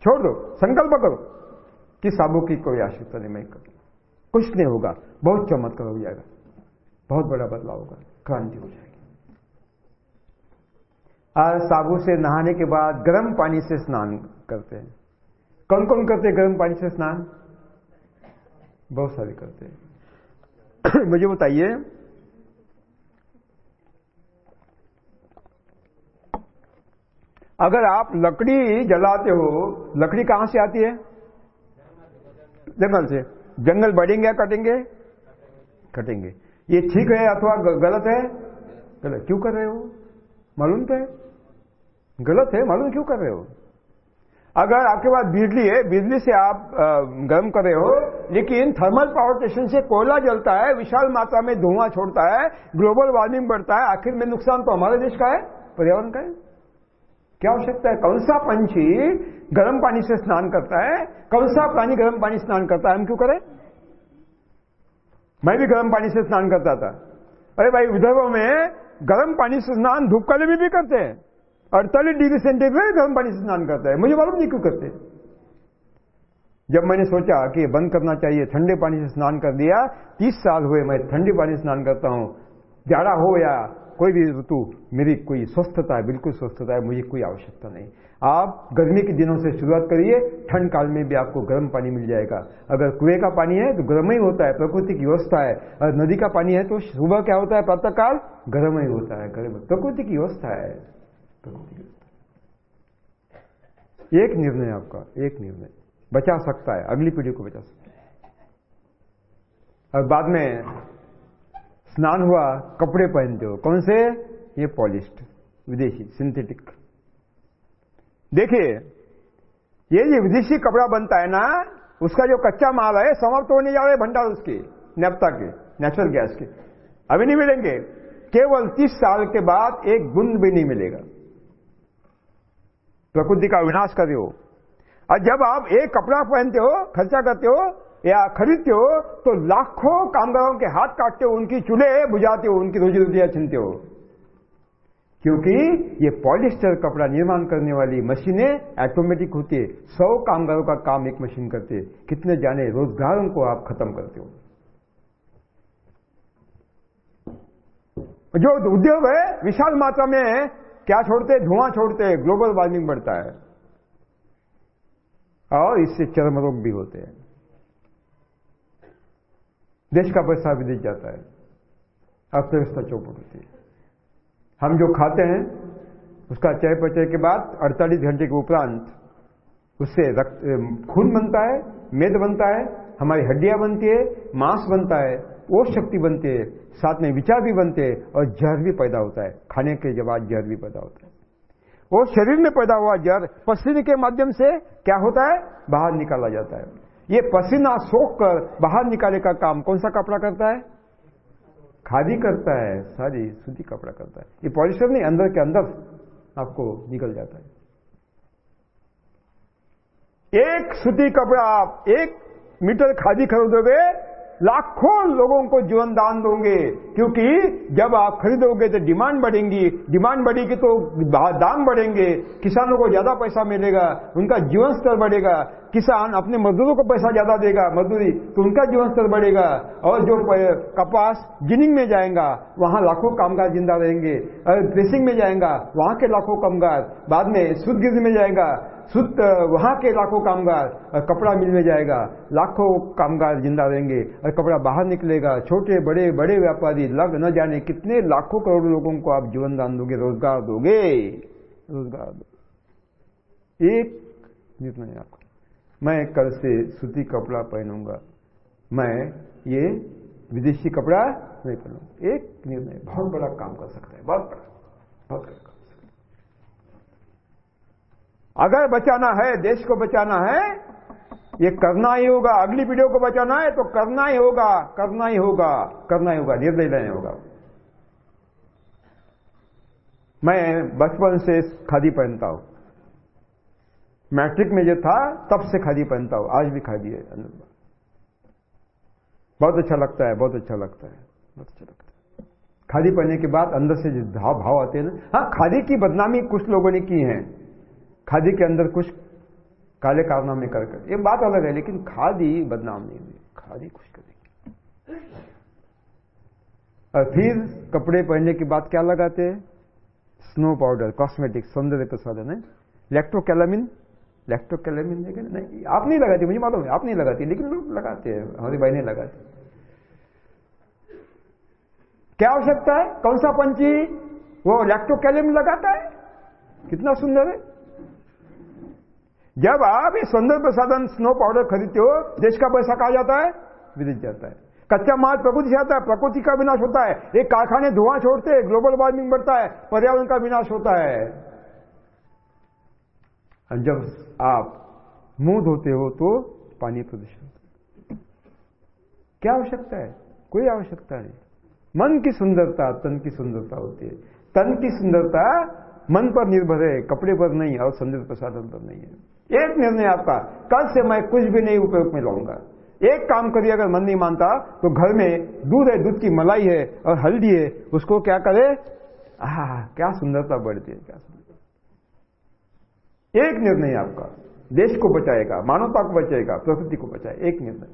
छोड़ दो, संकल्प करो। कि साबु की कोई आवश्यकता नहीं, मैं करूँ। कुछ नहीं होगा, बहुत चमत्कार हो जाएगा, बहुत बड़ा बदलाव होगा, क्रांति हो जाएगी। और साबु से नहाने के बाद गर्म पानी से स्नान करते हैं। कौन कौन करते हैं गर्म पानी से स्नान? बहुत सारे करते हैं। *coughs* मुझे बताइए, अगर आप लकड़ी जलाते हो, लकड़ी कहाँ से आती है? जंगल से। जंगल बढ़ेंगे या कटेंगे? कटेंगे। ये ठीक है अथवा गलत है? गलत। क्यों कर रहे हो? मालूम तो है। गलत है, मालूम क्यों कर रहे हो? अगर आपके पास बिजली है, बिजली से आप गर्म कर रहे हो, लेकिन थर्मल पावर स्टेशन से कोयला जलता है, विशाल मात्रा में धुआँ छोड़ता है ग्लोबल वार्मिंग बढ़ता है, आखिर में नुकसान तो हमारे देश का है, पर्यावरण का है। क्या आवश्यकता है? कौन सा पंछी गर्म पानी से स्नान करता है? कौन सा प्राणी गर्म पानी स्नान करता है? हम क्यों करें? मैं भी गर्म पानी से स्नान करता था। अरे भाई, विदर्भ में गर्म पानी से स्नान धूप काले में भी करते हैं अड़तालीस डिग्री सेंटीग्रेड गर्म पानी से स्नान करता है। मुझे मालूम नहीं क्यों करते। जब मैंने सोचा कि बंद करना चाहिए, ठंडे पानी से स्नान कर दिया, तीस साल हुए मैं ठंडे पानी स्नान करता हूँ। जाड़ा हो या कोई भी ऋतु, मेरी कोई स्वस्थता है, बिल्कुल स्वस्थता है, मुझे कोई आवश्यकता नहीं। आप गर्मी के दिनों से शुरुआत करिए, ठंड काल में भी आपको गर्म पानी मिल जाएगा। अगर कुएँ का पानी है तो गर्म ही होता है, प्रकृति की व्यवस्था है। और नदी का पानी है तो सुबह क्या होता है प्रातः काल गर्म ही होता है, गर्म। प्रकृति की व्यवस्था है। प्रकृति की एक निर्णय आपका, एक निर्णय। बचा सकता है, अगली पीढ़ी को बचा सकता है। और बाद में स्नान हुआ, कपड़े पहनते हो कौन से? ये पॉलिस्ट विदेशी सिंथेटिक देखिए, ये जो विदेशी कपड़ा बनता है ना, उसका जो कच्चा माल है समाप्त होने जा रहे भंडार उसके, नेपता के नेचुरल गैस के। अभी नहीं मिलेंगे। केवल तीस साल के बाद एक गुंद भी नहीं मिलेगा। प्रकृति का विनाश कर रहे हो। और जब आप एक कपड़ा पहनते हो, खर्चा करते हो या खरीदते हो तो लाखों कामगारों के हाथ काटते हो, उनकी चूल्हे बुझाते हो, उनकी रोजी रोटियाँ छीनते हो। क्योंकि ये पॉलिस्टर कपड़ा निर्माण करने वाली मशीनें ऑटोमेटिक होती है। सौ कामगारों का काम एक मशीन करते है। कितने जाने रोजगारों को आप खत्म करते हो। जो उद्योग है, विशाल मात्रा में क्या छोड़ते धुआँ छोड़ते ग्लोबल वार्मिंग बढ़ता है। और इससे चर्म रोग भी होते हैं। देश का पैसा विदेश जाता है। अर्थव्यवस्था चौपट होती है। हम जो खाते हैं, उसका चय पचय के बाद 48 घंटे के उपरांत उससे रक्त खून बनता है, मेद बनता है, हमारी हड्डियाँ बनती है, मांस बनता है वो शक्ति बनती है, साथ में विचार भी बनते हैं और जहर भी पैदा होता है। खाने के बाद जहर भी पैदा होता है। वो शरीर में पैदा हुआ जहर, पसीने के माध्यम से क्या होता है? बाहर निकाला जाता है। ये पसीना सोख कर बाहर निकाले का काम कौन सा कपड़ा करता है? खादी करता है। सारी सूती कपड़ा करता है। ये पॉलिस्टर नहीं, अंदर के अंदर आपको निकल जाता है। एक सूती कपड़ा आप एक मीटर खादी खरीदोगे लाखों लोगों को जीवन दान दोगे, क्योंकि जब आप खरीदोगे तो डिमांड बढ़ेंगी। डिमांड बढ़ेगी तो दाम बढ़ेंगे। किसानों को ज़्यादा पैसा मिलेगा, उनका जीवन स्तर बढ़ेगा। किसान अपने मजदूरों को पैसा ज़्यादा देगा, मजदूरी तो उनका जीवन स्तर बढ़ेगा। और जो कपास जिनिंग में जाएगा, वहाँ लाखों कामगार ज़िंदा रहेंगे। और ड्रेसिंग में जाएगा, वहाँ के लाखों कामगार बाद में सुदगिरी में जाएगा। शुद्ध, वहाँ के लाखों कामगार कपड़ा मिल में जाएगा, लाखों कामगार ज़िंदा रहेंगे और कपड़ा बाहर निकलेगा, छोटे, बड़े बड़े व्यापारी लग न जाने कितने लाखों करोड़ लोगों को आप जीवन दान दोगे, रोज़गार दोगे। रोज़गार दो एक निर्णय आपको। मैं कल से सूती कपड़ा पहनूँगा। मैं ये विदेशी कपड़ा नहीं पहनूँगा। एक निर्णय बहुत बड़ा काम कर सकता है, बहुत बड़ा बहुत बड़ा। अगर बचाना है, देश को बचाना है, ये करना ही होगा, अगली पीढ़ियों को बचाना है तो करना ही होगा, करना ही होगा, करना ही होगा, निर्णय लेना होगा। मैं बचपन से खादी पहनता हूँ। मैट्रिक में जो था, तब से खादी पहनता हूँ, आज भी खादी है। बहुत अच्छा लगता है, बहुत अच्छा लगता है, बहुत अच्छा लगता है। खादी पहनने के बाद अंदर से जो भाव आते हैं ना हाँ खादी की बदनामी कुछ लोगों ने की है। खादी के अंदर कुछ काले कारनामे कर ये बात अलग है, लेकिन खादी बदनाम नहीं हुई खादी कुछ करेगी। और फिर कपड़े पहनने के बाद क्या लगाते हैं? स्नो पाउडर, कॉस्मेटिक, सौंदर्य प्रसाधन है। इलेक्ट्रोकैलामिन इलेक्ट्रोकैलामिन नहीं? आप नहीं लगाती, मुझे मालूम है, आप नहीं लगाती, लेकिन लोग लगाते हैं, हमारी बहनें लगाती। क्या आवश्यकता है? कौन सा पंची वो इलेक्ट्रोकैलामिन लगाता है? कितना सुंदर है। जब आप ये सौंदर्य प्रसाधन स्नो पाउडर खरीदते हो, देश का पैसा कहा जाता है? विदेश जाता है। कच्चा माल प्रकृति से आता है, प्रकृति का विनाश होता है। एक कारखाने धुआँ छोड़ते हैं ग्लोबल वार्मिंग बढ़ता है, पर्यावरण का विनाश होता है। जब आप मुँह धोते हो तो पानी प्रदूषण। क्या आवश्यकता है? कोई आवश्यकता नहीं। मन की सुंदरता, तन की सुंदरता होती है। तन की सुंदरता मन पर निर्भर है, कपड़े पर नहीं और सौंदर्य प्रसाधन पर नहीं है। एक निर्णय आपका कल से मैं कुछ भी नहीं उपयोग में लाऊँगा। एक काम करिए अगर मन नहीं मानता तो घर में दूध है दूध की मलाई है और हल्दी है उसको क्या करे? आ, क्या सुंदरता बढ़ती है क्या सुंदरता। एक निर्णय आपका देश को बचाएगा मानवता को बचाएगा प्रकृति को बचाए एक निर्णय।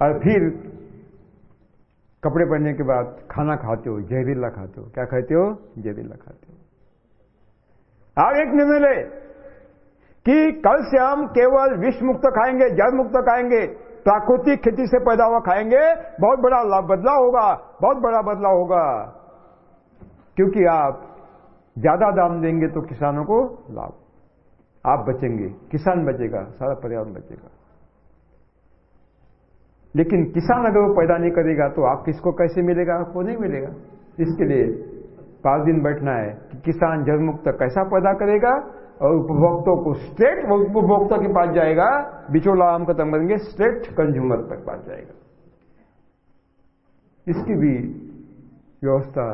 और फिर कपड़े पहनने के बाद खाना खाते हो जहरीला खाते हो क्या खाते हो? जहरीला खाते हो। आगे एक निर्णय ले कि कल से हम केवल विष मुक्त खाएँगे जल मुक्त खाएँगे, प्राकृतिक खेती से पैदा हुआ खाएँगे, बहुत बड़ा बदलाव होगा, बहुत बड़ा बदलाव होगा। क्योंकि आप ज़्यादा दाम देंगे तो किसानों को लाभ। आप बचेंगे, किसान बचेगा, सारा पर्यावरण बचेगा। लेकिन किसान अगर वो पैदा नहीं करेगा तो आप किसको कैसे मिलेगा? आपको नहीं मिलेगा। इसके लिए पाँच दिन बैठना है कि किसान जल मुक्त कैसा पैदा करेगा और उपभोक्ता को स्ट्रेट उपभोक्ता के पास जाएगा बिचौला आम खत्म करेंगे स्ट्रेट कंज्यूमर तक पास जाएगा। इसकी भी व्यवस्था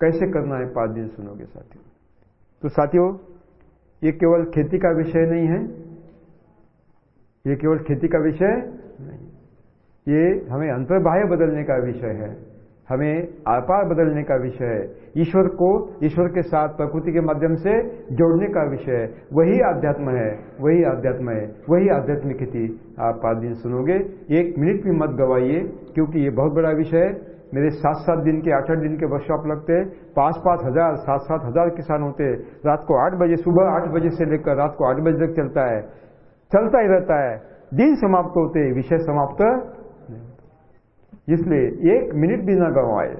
कैसे करना है, पाँच दिन सुनोगे साथियों। तो साथियों, ये केवल खेती का विषय नहीं है। ये केवल खेती का विषय नहीं। ये हमें अंतर्बाह्य बदलने का विषय है। हमें आपार बदलने का विषय है। ईश्वर को, ईश्वर के साथ प्रकृति के माध्यम से जोड़ने का विषय है। वही आध्यात्म है, वही आध्यात्म है, वही आध्यात्मिक थी आप पाँच दिन सुनोगे। एक मिनट भी मत गवाइए, क्योंकि ये बहुत बड़ा विषय है। मेरे सात सात दिन के आठ आठ दिन के वर्कशॉप लगते हैं। पाँच पाँच हज़ार सात सात हज़ार किसान होते हैं। रात को आठ बजे, सुबह आठ बजे से लेकर रात को आठ बजे तक चलता है। चलता ही रहता है। दिन समाप्त होते विषय समाप्त इसलिए एक मिनट भी न गंवाए,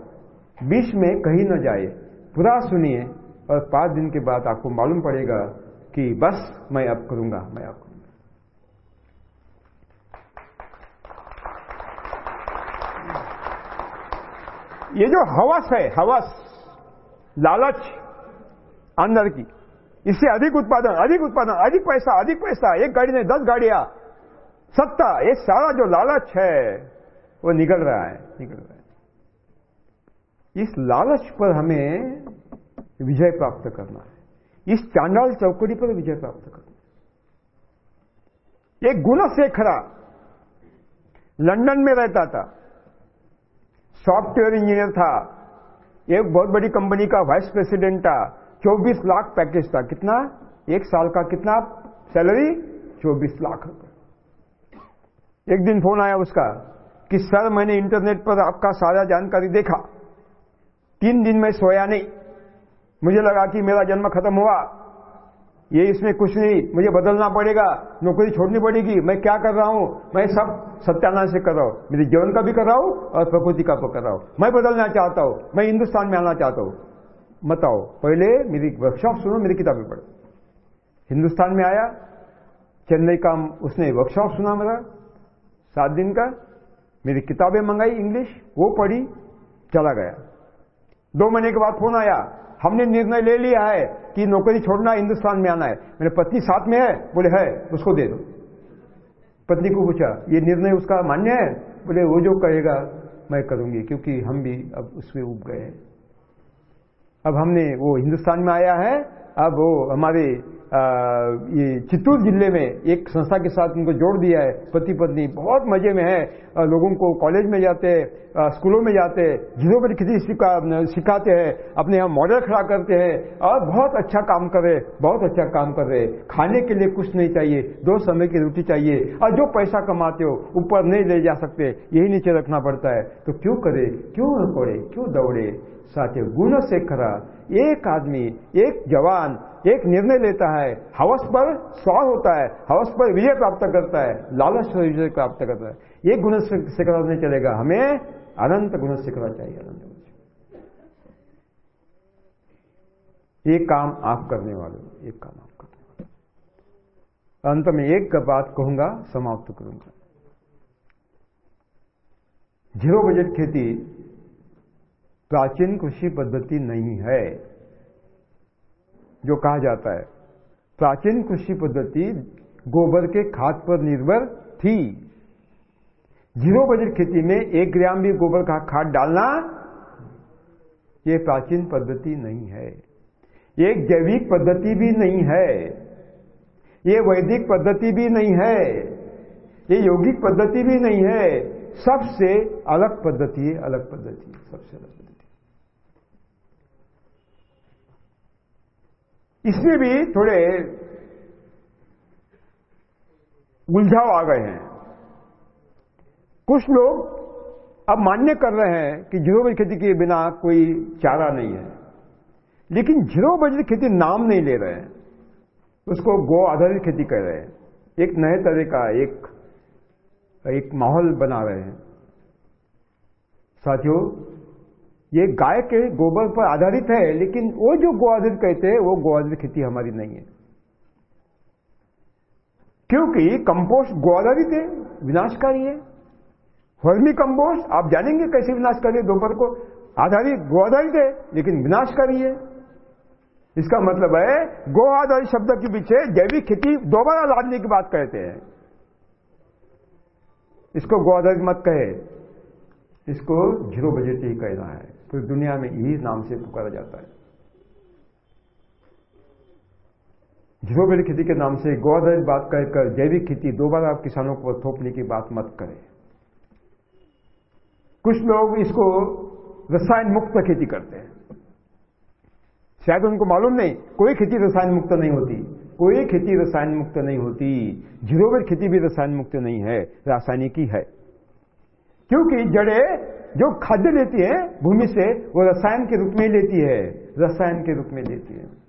बीच में कहीं ना जाए। पूरा सुनिए और पाँच दिन के बाद आपको मालूम पड़ेगा कि बस मैं अब करूँगा, मैं अब ये जो हवस है, हवस, लालच अंदर की, इससे अधिक उत्पादन अधिक उत्पादन, अधिक पैसा अधिक पैसा, एक गाड़ी नहीं, दस गाड़ियाँ, सत्ता, ये सारा जो लालच है वो निकल रहा है, निकल रहा है। इस लालच पर हमें विजय प्राप्त करना है। इस चांडाल चौकड़ी पर विजय प्राप्त करना है। एक गुण से खरा लंदन में रहता था। सॉफ्टवेयर इंजीनियर था। एक बहुत बड़ी कंपनी का वाइस प्रेसिडेंट था। 24 लाख पैकेज था। कितना? एक साल का कितना? सैलरी? 24 लाख एक दिन फ़ोन आया उसका। कि सर, मैंने इंटरनेट पर आपका सारा जानकारी देखा। तीन दिन में सोया नहीं। मुझे लगा कि मेरा जन्म खत्म हुआ। ये इसमें कुछ नहीं, मुझे बदलना पड़ेगा, नौकरी छोड़नी पड़ेगी। मैं क्या कर रहा हूँ? मैं सब सत्यानाश से कर रहा हूँ। मेरे जीवन का भी कर रहा हूँ और प्रकृति का भी कर रहा हूँ। मैं बदलना चाहता हूँ। मैं हिंदुस्तान में आना चाहता हूँ। मत आओ। पहले मेरी वर्कशॉप सुनो, मेरी किताबें पढ़ो। हिंदुस्तान में आया। चेन्नई का उसने वर्कशॉप सुना मेरा। सात दिन का। मेरी किताबें मंगाई इंग्लिश, वो पढ़ी, चला गया। दो महीने के बाद फ़ोन आया, हमने निर्णय ले लिया है कि नौकरी छोड़ना हिंदुस्तान में आना है। मेरे पत्नी साथ में है, बोले, है, उसको दे दो। पत्नी को पूछा, ये निर्णय उसका मान्य है? बोले, वो जो कहेगा, मैं करूँगी, क्योंकि हम भी अब उसमें उब गए हैं। अब हमने, वो हिंदुस्तान में आया है, अब वो हमारे ये चित्तूर ज़िले में एक संस्था के साथ उनको जोड़ दिया है पति पत्नी। बहुत मज़े में है। लोगों को कॉलेज में जाते हैं स्कूलों में जाते हैं ज़ीरो पर किसी सिखा, सिखाते हैं अपने यहाँ मॉडल खड़ा करते हैं और बहुत अच्छा काम कर रहे बहुत अच्छा काम कर रहे। खाने के लिए कुछ नहीं चाहिए दो समय की रोटी चाहिए और जो पैसा कमाते हो ऊपर नहीं ले जा सकते यही नीचे रखना पड़ता है। तो क्यों करे क्यों पड़े क्यों दौड़े? साथियों गुण से खरा एक आदमी एक जवान एक निर्णय लेता है, हवस पर स्वार होता है, हवस पर विजय प्राप्त करता है, लालच पर विजय प्राप्त करता है। एक गुण शिखरा नहीं चलेगा। हमें अनंत गुण शिखरा चाहिए, अनंत गुण एक काम आप करने वाले एक काम आप करने वाले अंत में एक बात कहूँगा, समाप्त करूँगा। ज़ीरो बजट खेती प्राचीन कृषि पद्धति नहीं है। जो कहा जाता है। प्राचीन कृषि पद्धति गोबर के खाद पर निर्भर थी। ज़ीरो बजट खेती में एक ग्राम भी गोबर का खाद डालना ये प्राचीन पद्धति नहीं है। एक जैविक पद्धति भी नहीं है। ये वैदिक पद्धति भी नहीं है। ये यौगिक पद्धति भी नहीं है। सबसे अलग पद्धति है अलग पद्धति, सबसे अलग पद्धति। इसमें भी थोड़े उलझाव आ गए हैं। कुछ लोग अब मान्य कर रहे हैं कि ज़ीरो बजट खेती के बिना कोई चारा नहीं है। लेकिन ज़ीरो बजट खेती नाम नहीं ले रहे हैं। उसको गो आधारित खेती कर रहे हैं। एक नए तरह का एक एक माहौल बना रहे हैं। साथियों ये गाय के गोबर पर आधारित है, लेकिन वो जो गो कहते हैं वो गो आधारित खेती हमारी नहीं है। क्योंकि कंपोस्ट गो आधारित है विनाशकारी है। वर्मी कंपोस्ट, आप जानेंगे कैसे विनाशकारी है, दोपहर को आधारित गो आधारित है लेकिन विनाशकारी है। इसका मतलब है गो आधारित शब्द के पीछे जैविक खेती दोबारा लादने की बात कहते हैं। इसको गो आधारित मत कहे, इसको ज़ीरो बजट ही कहना है। पूरी दुनिया में यही नाम से पुकारा जाता है। ज़ीरो बजट खेती के नाम से गो आधारित बात कहकर, जैविक खेती, दोबारा आप किसानों को थोपने की बात मत करें। कुछ लोग इसको रसायन मुक्त खेती करते हैं। शायद उनको मालूम नहीं, कोई खेती रसायन मुक्त नहीं होती, कोई खेती रसायन मुक्त नहीं होती। ज़ीरो बजट खेती भी रसायन मुक्त नहीं है, रासायनिक ही है। क्योंकि जड़े जो खाद्य लेती है, भूमि से, वो रसायन के रूप में लेती है। रसायन के रूप में लेती है।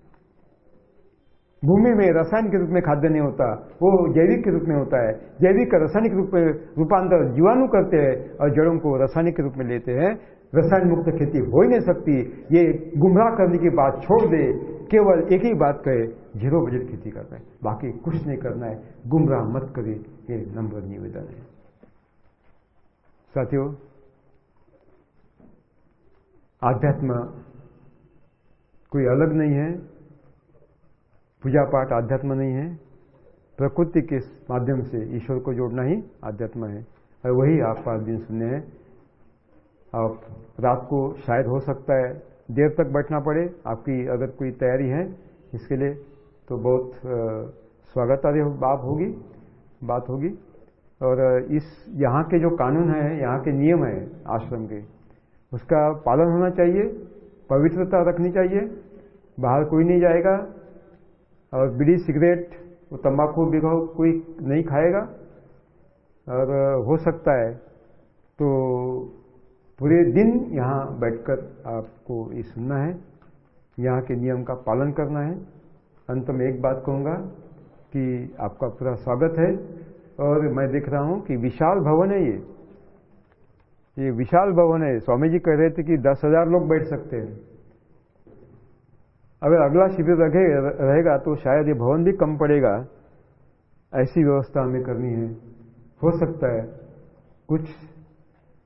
भूमि में रसायन के रूप में खाद्य नहीं होता, वो जैविक के रूप में होता है। जैविक का रासायनिक रूप में रूपांतर जीवाणु करते हैं और जड़ों को रासायनिक के रूप में लेते हैं। रसायन मुक्त खेती हो ही नहीं सकती। ये गुमराह करने की बात छोड़ दे, केवल एक ही बात कहे ज़ीरो बजट खेती करना है। बाकी कुछ नहीं करना है। गुमराह मत करे ये नंबर निवेदन है। साथियों आध्यात्म कोई अलग नहीं है, पूजा पाठ आध्यात्म नहीं है, प्रकृति के माध्यम से ईश्वर को जोड़ना ही आध्यात्म है। और वही आप पाँच दिन सुनने हैं। आप रात को शायद हो सकता है देर तक बैठना पड़े, आपकी अगर कोई तैयारी है इसके लिए तो बहुत स्वागत बात होगी बात होगी। और इस यहाँ के जो कानून है, यहाँ के नियम है आश्रम के उसका पालन होना चाहिए, पवित्रता रखनी चाहिए, बाहर कोई नहीं जाएगा, और बीड़ी, सिगरेट वो तंबाकू बिगाओ कोई नहीं खाएगा, और हो सकता है तो पूरे दिन यहाँ बैठकर आपको ये सुनना है, यहाँ के नियम का पालन करना है। अंत में एक बात कहूँगा कि आपका पूरा स्वागत है, और मैं देख रहा हूँ कि विशाल भवन है ये। ये विशाल भवन है। स्वामी जी कह रहे थे कि दस हज़ार लोग बैठ सकते हैं। अगर अगला शिविर रहे रहेगा तो शायद ये भवन भी कम पड़ेगा। ऐसी व्यवस्था हमें करनी है। हो सकता है कुछ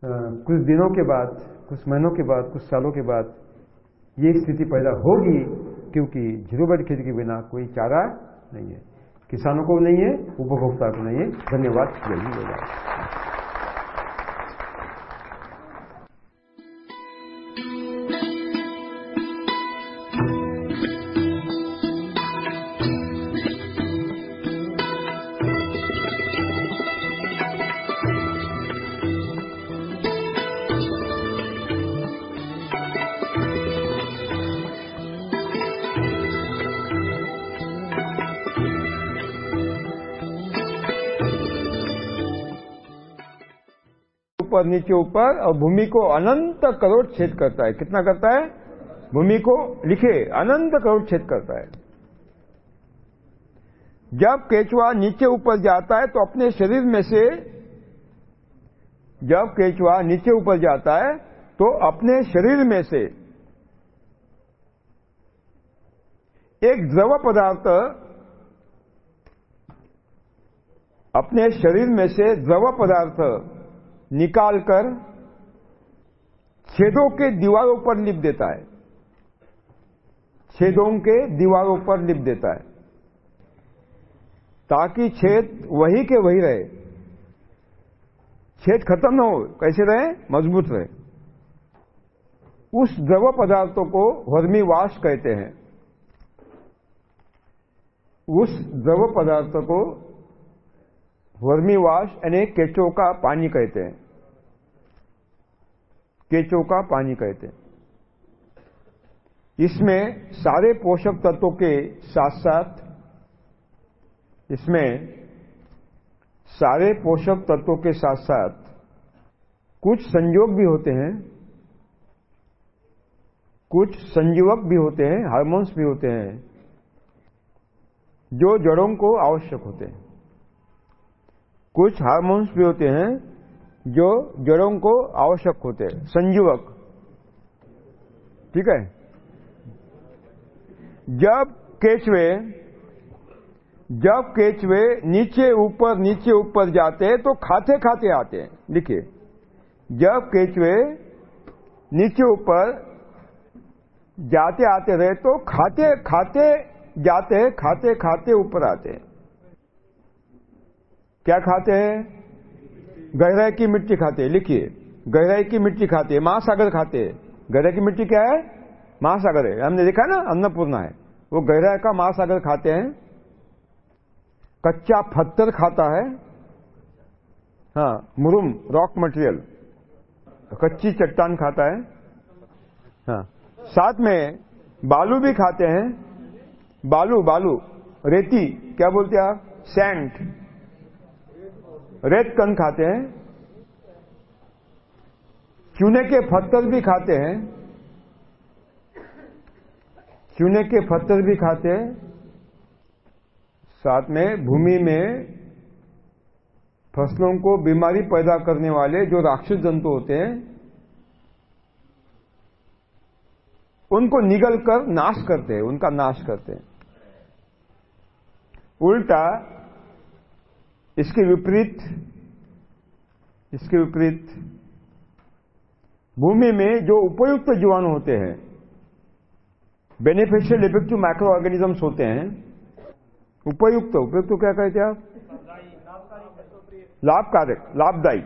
आ, कुछ दिनों के बाद कुछ महीनों के बाद कुछ सालों के बाद ये स्थिति पैदा होगी क्योंकि ज़ीरो बेड खेती के बिना कोई चारा नहीं है। किसानों को नहीं है उपभोक्ता को नहीं है। धन्यवाद। जय ऊपर नीचे ऊपर और भूमि को अनंत करोड़ छेद करता है। कितना करता है? भूमि को लिखे, अनंत करोड़ छेद करता है। जब केचुआ नीचे ऊपर जाता है तो अपने शरीर में से, जब केचुआ नीचे ऊपर जाता है तो अपने शरीर में से एक द्रव पदार्थ अपने शरीर में से द्रव पदार्थ निकालकर छेदों के दीवारों पर लिप देता है। छेदों के दीवारों पर लिप देता है। ताकि छेद वही के वही रहे। छेद खत्म न हो, कैसे रहे? मज़बूत रहे। उस द्रव पदार्थों को वर्मी वाश कहते हैं। उस द्रव पदार्थ को वर्मी वाश यानी केचो का पानी कहते हैं। केचो का पानी कहते हैं। इसमें सारे पोषक तत्वों के साथ साथ इसमें सारे पोषक तत्वों के साथ साथ कुछ संयोग भी होते हैं, कुछ संजीवक भी होते हैं, हार्मोन्स भी होते हैं, जो जड़ों को आवश्यक होते हैं। कुछ हार्मोन्स भी होते हैं जो जड़ों को आवश्यक होते हैं। संजीवक ठीक है? जब केचवे जब केचवे नीचे ऊपर नीचे ऊपर जाते हैं तो खाते खाते आते हैं। लिखिए जब केचवे नीचे ऊपर जाते आते रहे तो खाते खाते जाते खाते खाते ऊपर आते हैं। क्या खाते हैं? गहराई की मिट्टी खाते हैं। लिखिए, गहराई की मिट्टी खाते हैं, महासागर खाते हैं। गहराई की मिट्टी क्या है? महासागर है। हमने देखा ना, अन्नपूर्णा है। वो गहराई का महासागर खाते हैं। कच्चा पत्थर खाता है। हाँ मुरुम, रॉक मटेरियल। कच्ची चट्टान खाता है। हाँ। साथ में बालू भी खाते हैं। बालू बालू। रेती, क्या बोलते हैं आप? सैंड रेत कन खाते हैं, चूने के पत्थर भी खाते हैं, चूने के पत्थर भी खाते हैं, साथ में भूमि में फ़सलों को बीमारी पैदा करने वाले जो राक्षस जंतु होते हैं, उनको निगल कर नाश करते हैं, उनका नाश करते हैं। उल्टा इसके विपरीत इसके विपरीत, भूमि में जो उपयुक्त जीवाणु होते हैं बेनिफिशियल इफ़ेक्टिव माइक्रो ऑर्गेनिजम्स होते हैं, उपयुक्त उपयुक्त क्या कहते आप लाभकारक लाभदायी।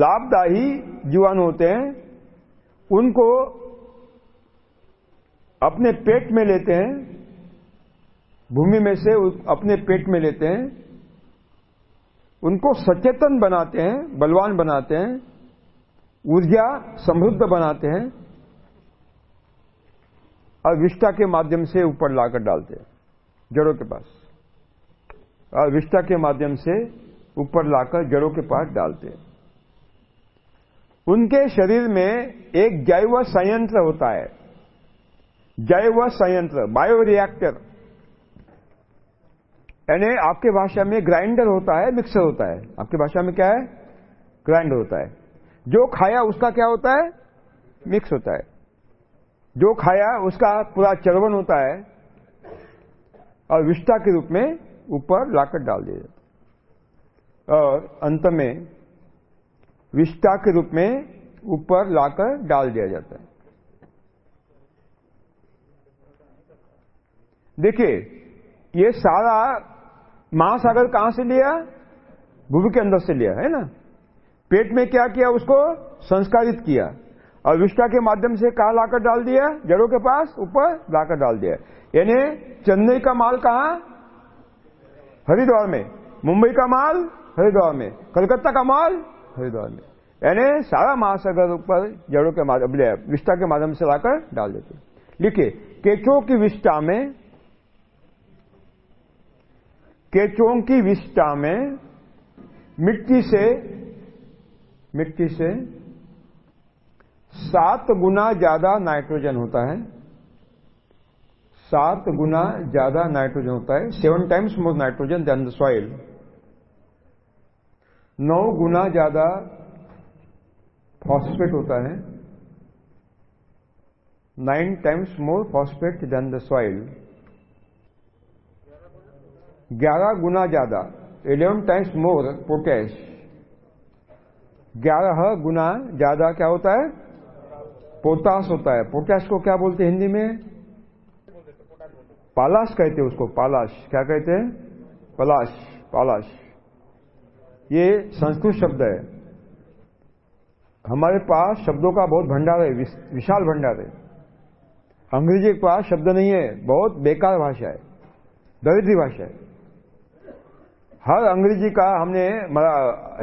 लाभदायी जीवाणु होते हैं, उनको अपने पेट में लेते हैं, भूमि में से अपने पेट में लेते हैं उनको सचेतन बनाते हैं, बलवान बनाते हैं, ऊर्जा समृद्ध बनाते हैं और विष्टा के माध्यम से ऊपर लाकर डालते हैं, जड़ों के पास। और विष्टा के माध्यम से ऊपर लाकर जड़ों के पास डालते हैं। उनके शरीर में एक जैव संयंत्र होता है। जैव संयंत्र बायो रिएक्टर यानी आपके भाषा में ग्राइंडर होता है मिक्सर होता है। आपकी भाषा में क्या है? ग्राइंडर होता है। जो खाया उसका क्या होता है? मिक्स होता है। जो खाया उसका पूरा चरवन होता है और विष्टा के रूप में ऊपर लाकर डाल दिया जाता है। और अंत में विष्टा के रूप में ऊपर लाकर डाल दिया जाता है। देखिए, ये सारा महासागर कहाँ से लिया? भूमि के अंदर से लिया, है ना? पेट में क्या किया उसको? संस्कारित किया। और विष्टा के माध्यम से कहा लाकर डाल दिया? जड़ों के पास ऊपर लाकर डाल दिया। यानी चेन्नई का माल कहा? हरिद्वार में। मुंबई का माल हरिद्वार में। कलकत्ता का माल हरिद्वार में। यानी सारा महासागर ऊपर जड़ों के माध्यम विष्टा के माध्यम से लाकर डाल देते। लिखिए केचो की विष्टा में केचों की विष्टा में मिट्टी से मिट्टी से सात गुना ज़्यादा नाइट्रोजन होता है। सात गुना ज़्यादा नाइट्रोजन होता है। Seven times more nitrogen than the soil नौ गुना ज़्यादा फॉस्फेट होता है। Nine times more phosphate than the soil ग्यारह गुना ज़्यादा इलेवन टाइम्स मोर पोटैश ग्यारह गुना ज़्यादा क्या होता है? पोटास होता है। पोटैश को क्या बोलते हैं हिंदी में? पालाश कहते हैं उसको पालाश क्या कहते हैं? पलाश पालाश ये संस्कृत शब्द है। हमारे पास शब्दों का बहुत भंडार है विशाल भंडार है। अंग्रेज़ी के पास शब्द नहीं है, बहुत बेकार भाषा है, दरिद्री भाषा है। हर अंग्रेज़ी का हमने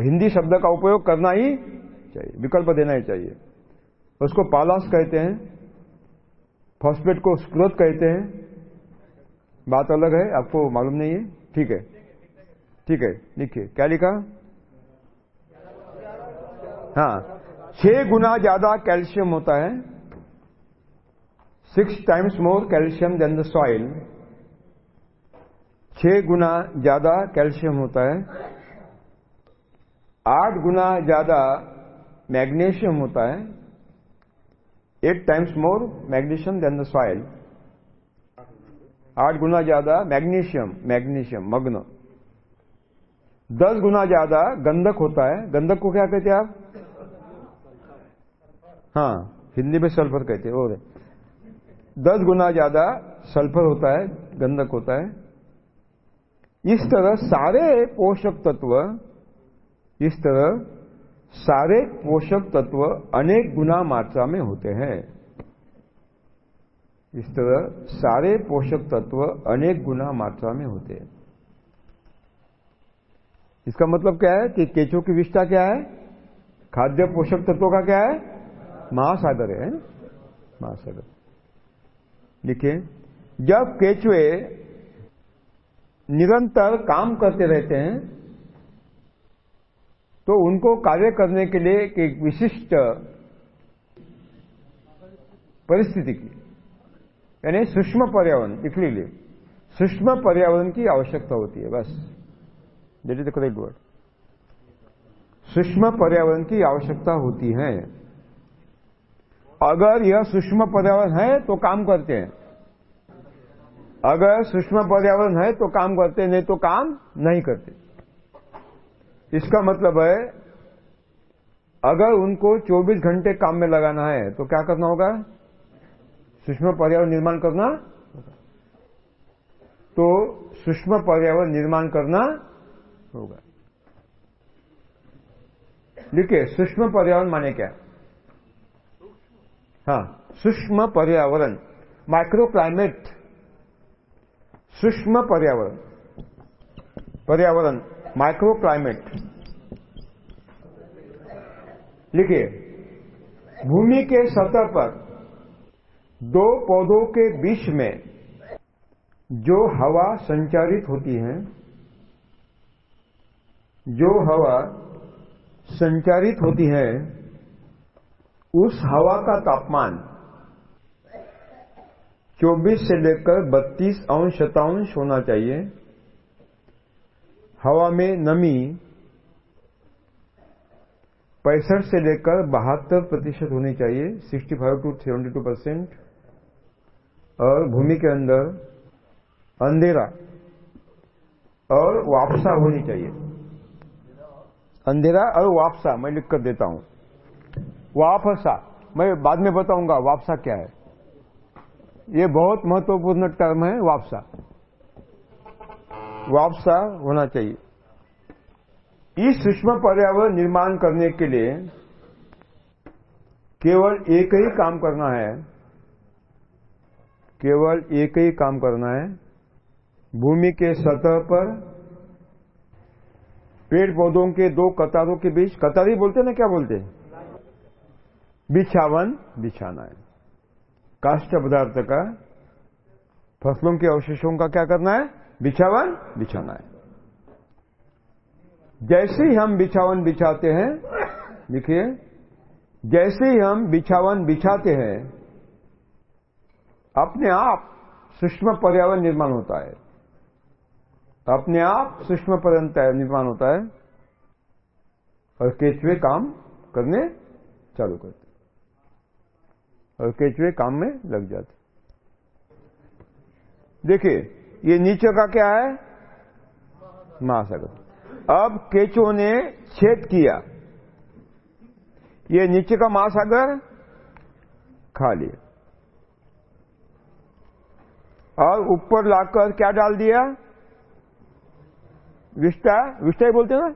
हिंदी शब्द का उपयोग करना ही चाहिए, विकल्प देना ही चाहिए। उसको पालास कहते हैं, फॉस्फेट को स्क्रोत कहते हैं। बात अलग है, आपको मालूम नहीं है? ठीक है। ठीक है, लिखिए। क्या लिखा? हाँ छह गुना ज़्यादा कैल्शियम होता है, six times more calcium than the soil. छह गुना ज़्यादा कैल्शियम होता है, आठ गुना ज़्यादा मैग्नीशियम होता है, eight times more magnesium than the soil आठ गुना ज़्यादा मैग्नीशियम मैग्नीशियम, मग्न. दस गुना ज़्यादा गंधक होता है, गंधक को क्या कहते हैं आप? हाँ हिंदी में सल्फ़र कहते हैं, और दस गुना ज़्यादा सल्फ़र होता है, गंधक होता है इस तरह सारे पोषक तत्व, इस तरह सारे पोषक तत्व अनेक गुना मात्रा में होते हैं। इस तरह सारे पोषक तत्व अनेक गुना मात्रा में होते हैं। इसका मतलब क्या है कि केचों की विष्ठा क्या है? खाद्य पोषक तत्वों का क्या है? महासागर है महासागर। देखिए, जब केचुए निरंतर काम करते रहते हैं तो उनको कार्य करने के लिए एक विशिष्ट परिस्थिति की, यानी सूक्ष्म पर्यावरण लीजिए सूक्ष्म पर्यावरण की आवश्यकता होती है, बस। That is the correct word सूक्ष्म पर्यावरण की आवश्यकता होती है। अगर यह सूक्ष्म पर्यावरण है तो काम करते हैं। अगर सूक्ष्म पर्यावरण है तो काम करते, नहीं तो काम नहीं करते। इसका मतलब है, अगर उनको 24 घंटे काम में लगाना है तो क्या करना होगा? सूक्ष्म पर्यावरण निर्माण करना तो सूक्ष्म पर्यावरण निर्माण करना होगा। देखिए, सूक्ष्म पर्यावरण माने क्या? हाँ सूक्ष्म पर्यावरण माइक्रो क्लाइमेट सूक्ष्म पर्यावरण। पर्यावरण माइक्रो क्लाइमेट लिखिए, भूमि के सतह पर दो पौधों के बीच में जो हवा संचारित होती है, जो हवा संचारित होती है, उस हवा का तापमान 24 से लेकर 32 अंश शतांश होना चाहिए। हवा में नमी पैंसठ से लेकर बहत्तर प्रतिशत होनी चाहिए 65 टू 72 परसेंट। और भूमि के अंदर अंधेरा और वापसा होनी चाहिए। अंधेरा और वापसा, मैं लिख कर देता हूँ। वापसा, मैं बाद में बताऊँगा वापसा क्या है। ये बहुत महत्वपूर्ण टर्म है, वापसा। वापसा होना चाहिए। इस सूक्ष्म पर्यावरण निर्माण करने के लिए केवल एक ही काम करना है। केवल एक ही काम करना है। भूमि के सतह पर पेड़ पौधों के दो कतारों के बीच, कतार ही बोलते ना, क्या बोलते बिछावन, बिछाना है। काष्ट पदार्थ का फ़सलों के अवशेषों का क्या करना है? बिछावन, बिछाना है। जैसे ही हम बिछावन बिछाते हैं देखिए जैसे ही हम बिछावन बिछाते हैं, अपने आप सूक्ष्म पर्यावरण निर्माण होता है। अपने आप सूक्ष्म पर्यावरण निर्माण होता है और केचुए काम करने चालू करते और केचुए काम में लग जाते। देखिए, ये नीचे का क्या है? महासागर। अब केचुओं ने छेद किया। ये नीचे का महासागर खा लिया। और ऊपर लाकर क्या डाल दिया? विस्टा विस्टा ही बोलते हैं ना?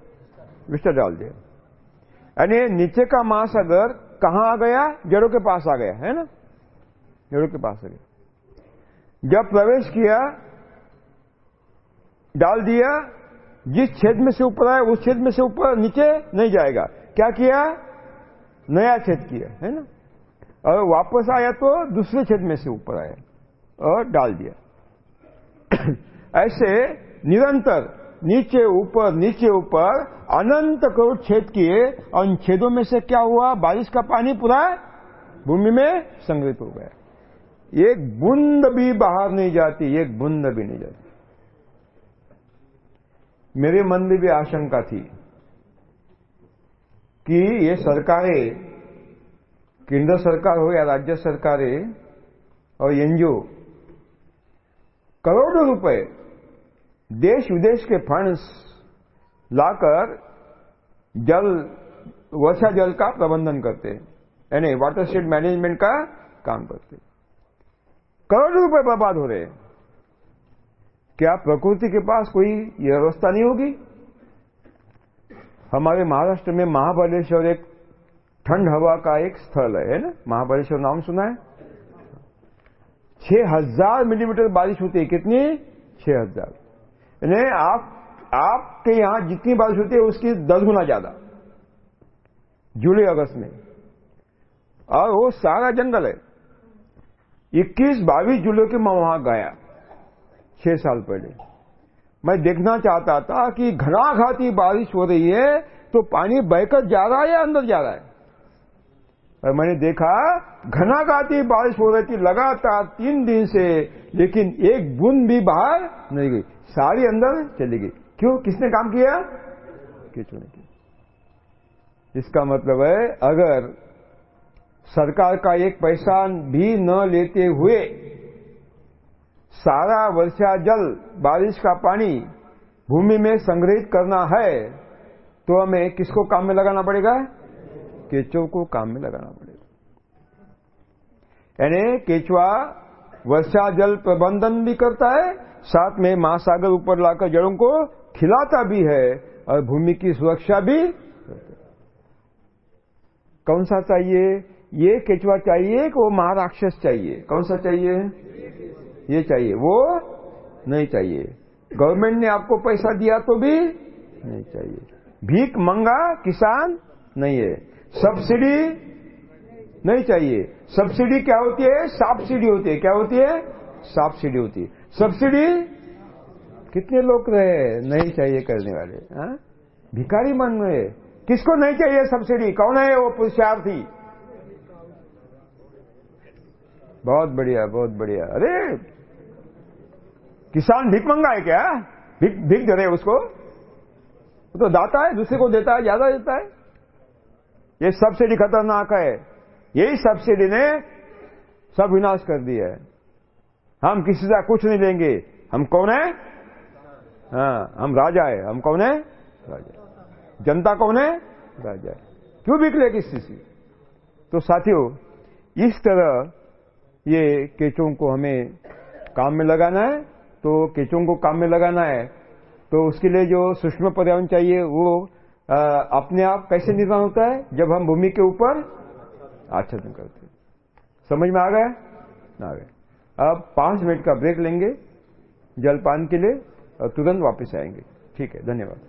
विस्टा डाल दिया। यानी नीचे का महासागर कहाँ आ गया? जड़ों के पास आ गया, है ना? जड़ों के पास आ गया। जब प्रवेश किया, डाल दिया, जिस छेद में से ऊपर आया, उस छेद में से ऊपर नीचे नहीं जाएगा। क्या किया? नया छेद किया, है ना? और वापस आया तो दूसरे छेद में से ऊपर आया और डाल दिया। *coughs* ऐसे निरंतर नीचे ऊपर नीचे ऊपर, अनंत करोड़ छेद किए, और इन छेदों में से क्या हुआ? बारिश का पानी पूरा भूमि में संग्रहित हो गया। एक बूंद भी बाहर नहीं जाती एक बूंद भी नहीं जाती। मेरे मन में भी आशंका थी कि ये सरकारें, केंद्र सरकार हो या राज्य सरकारें और एनजीओ, करोड़ों रुपए देश विदेश के फंड्स लाकर जल, वर्षा जल का प्रबंधन करते हैं। यानी वाटर स्टेट मैनेजमेंट का काम करते करोड़ों रुपए बर्बाद हो रहे हैं। क्या प्रकृति के पास कोई व्यवस्था नहीं होगी? हमारे महाराष्ट्र में महाबलेश्वर एक ठंड हवा का एक स्थल है ना? महाबलेश्वर नाम सुना है? छह हज़ार मिलीमीटर बारिश होती है। कितनी? छह हज़ार। यानी आप, आपके यहाँ जितनी बारिश होती है, उसकी दस गुना ज़्यादा। जुलाई, अगस्त में। और वो सारा जंगल है। 21 22 जुलाई के मैं वहाँ गया, छह साल पहले। मैं देखना चाहता था कि घना घाती बारिश हो रही है तो पानी बहकर जा रहा है या अंदर जा रहा है? और मैंने देखा, घना घाती बारिश हो रही थी, लगातार तीन दिन से, लेकिन एक बूंद भी बाहर नहीं गई। सारी अंदर चली गई। क्यों? किसने काम किया? किचू ने किया। इसका मतलब है, अगर सरकार का एक पैसा भी न लेते हुए सारा वर्षा जल, बारिश का पानी भूमि में संग्रहित करना है तो हमें किसको काम में लगाना पड़ेगा? केचुओं को काम में लगाना पड़ेगा। यानी केचुआ वर्षा जल प्रबंधन भी करता है, साथ में महासागर ऊपर लाकर जड़ों को खिलाता भी है और भूमि की सुरक्षा भी कौन सा चाहिए? ये केचुआ चाहिए कि वो महाराक्षस चाहिए? कौन सा चाहिए? ये चाहिए। वो नहीं चाहिए। गवर्नमेंट ने आपको पैसा दिया तो भी नहीं चाहिए। भीख मंगा किसान नहीं है। सब्सिडी नहीं चाहिए। सब्सिडी क्या होती है? सब्सिडी होती है। क्या होती है? सब्सिडी होती है। सब्सिडी कितने लोग रहे नहीं चाहिए करने वाले, हा? भिखारी मन में। किसको नहीं चाहिए सब्सिडी? कौन है वो पुरुषार्थी? बहुत बढ़िया बहुत बढ़िया। अरे, किसान भिक मंगा है क्या? भिक भिक दे रहे उसको? तो दाता है, दूसरे को देता है, ज़्यादा देता है। ये सब्सिडी खतरनाक है। यही सब्सिडी ने सब विनाश कर दिया है। हम किसी से कुछ नहीं लेंगे। हम कौन है? हाँ हम राजा है। हम कौन है? राजा जनता कौन है? राजा है। क्यों बिक ले किसी से तो साथियों, इस तरह ये केचों को हमें काम में लगाना है तो केचों को काम में लगाना है। तो उसके लिए जो सूक्ष्म पर्यावरण चाहिए, वो अपने आप कैसे निर्माण होता है? जब हम भूमि के ऊपर आच्छादन करते हैं। समझ में आ गया? ना आ गया। अब पाँच मिनट का ब्रेक लेंगे जलपान के लिए तुरंत वापस आएँगे। ठीक है, धन्यवाद।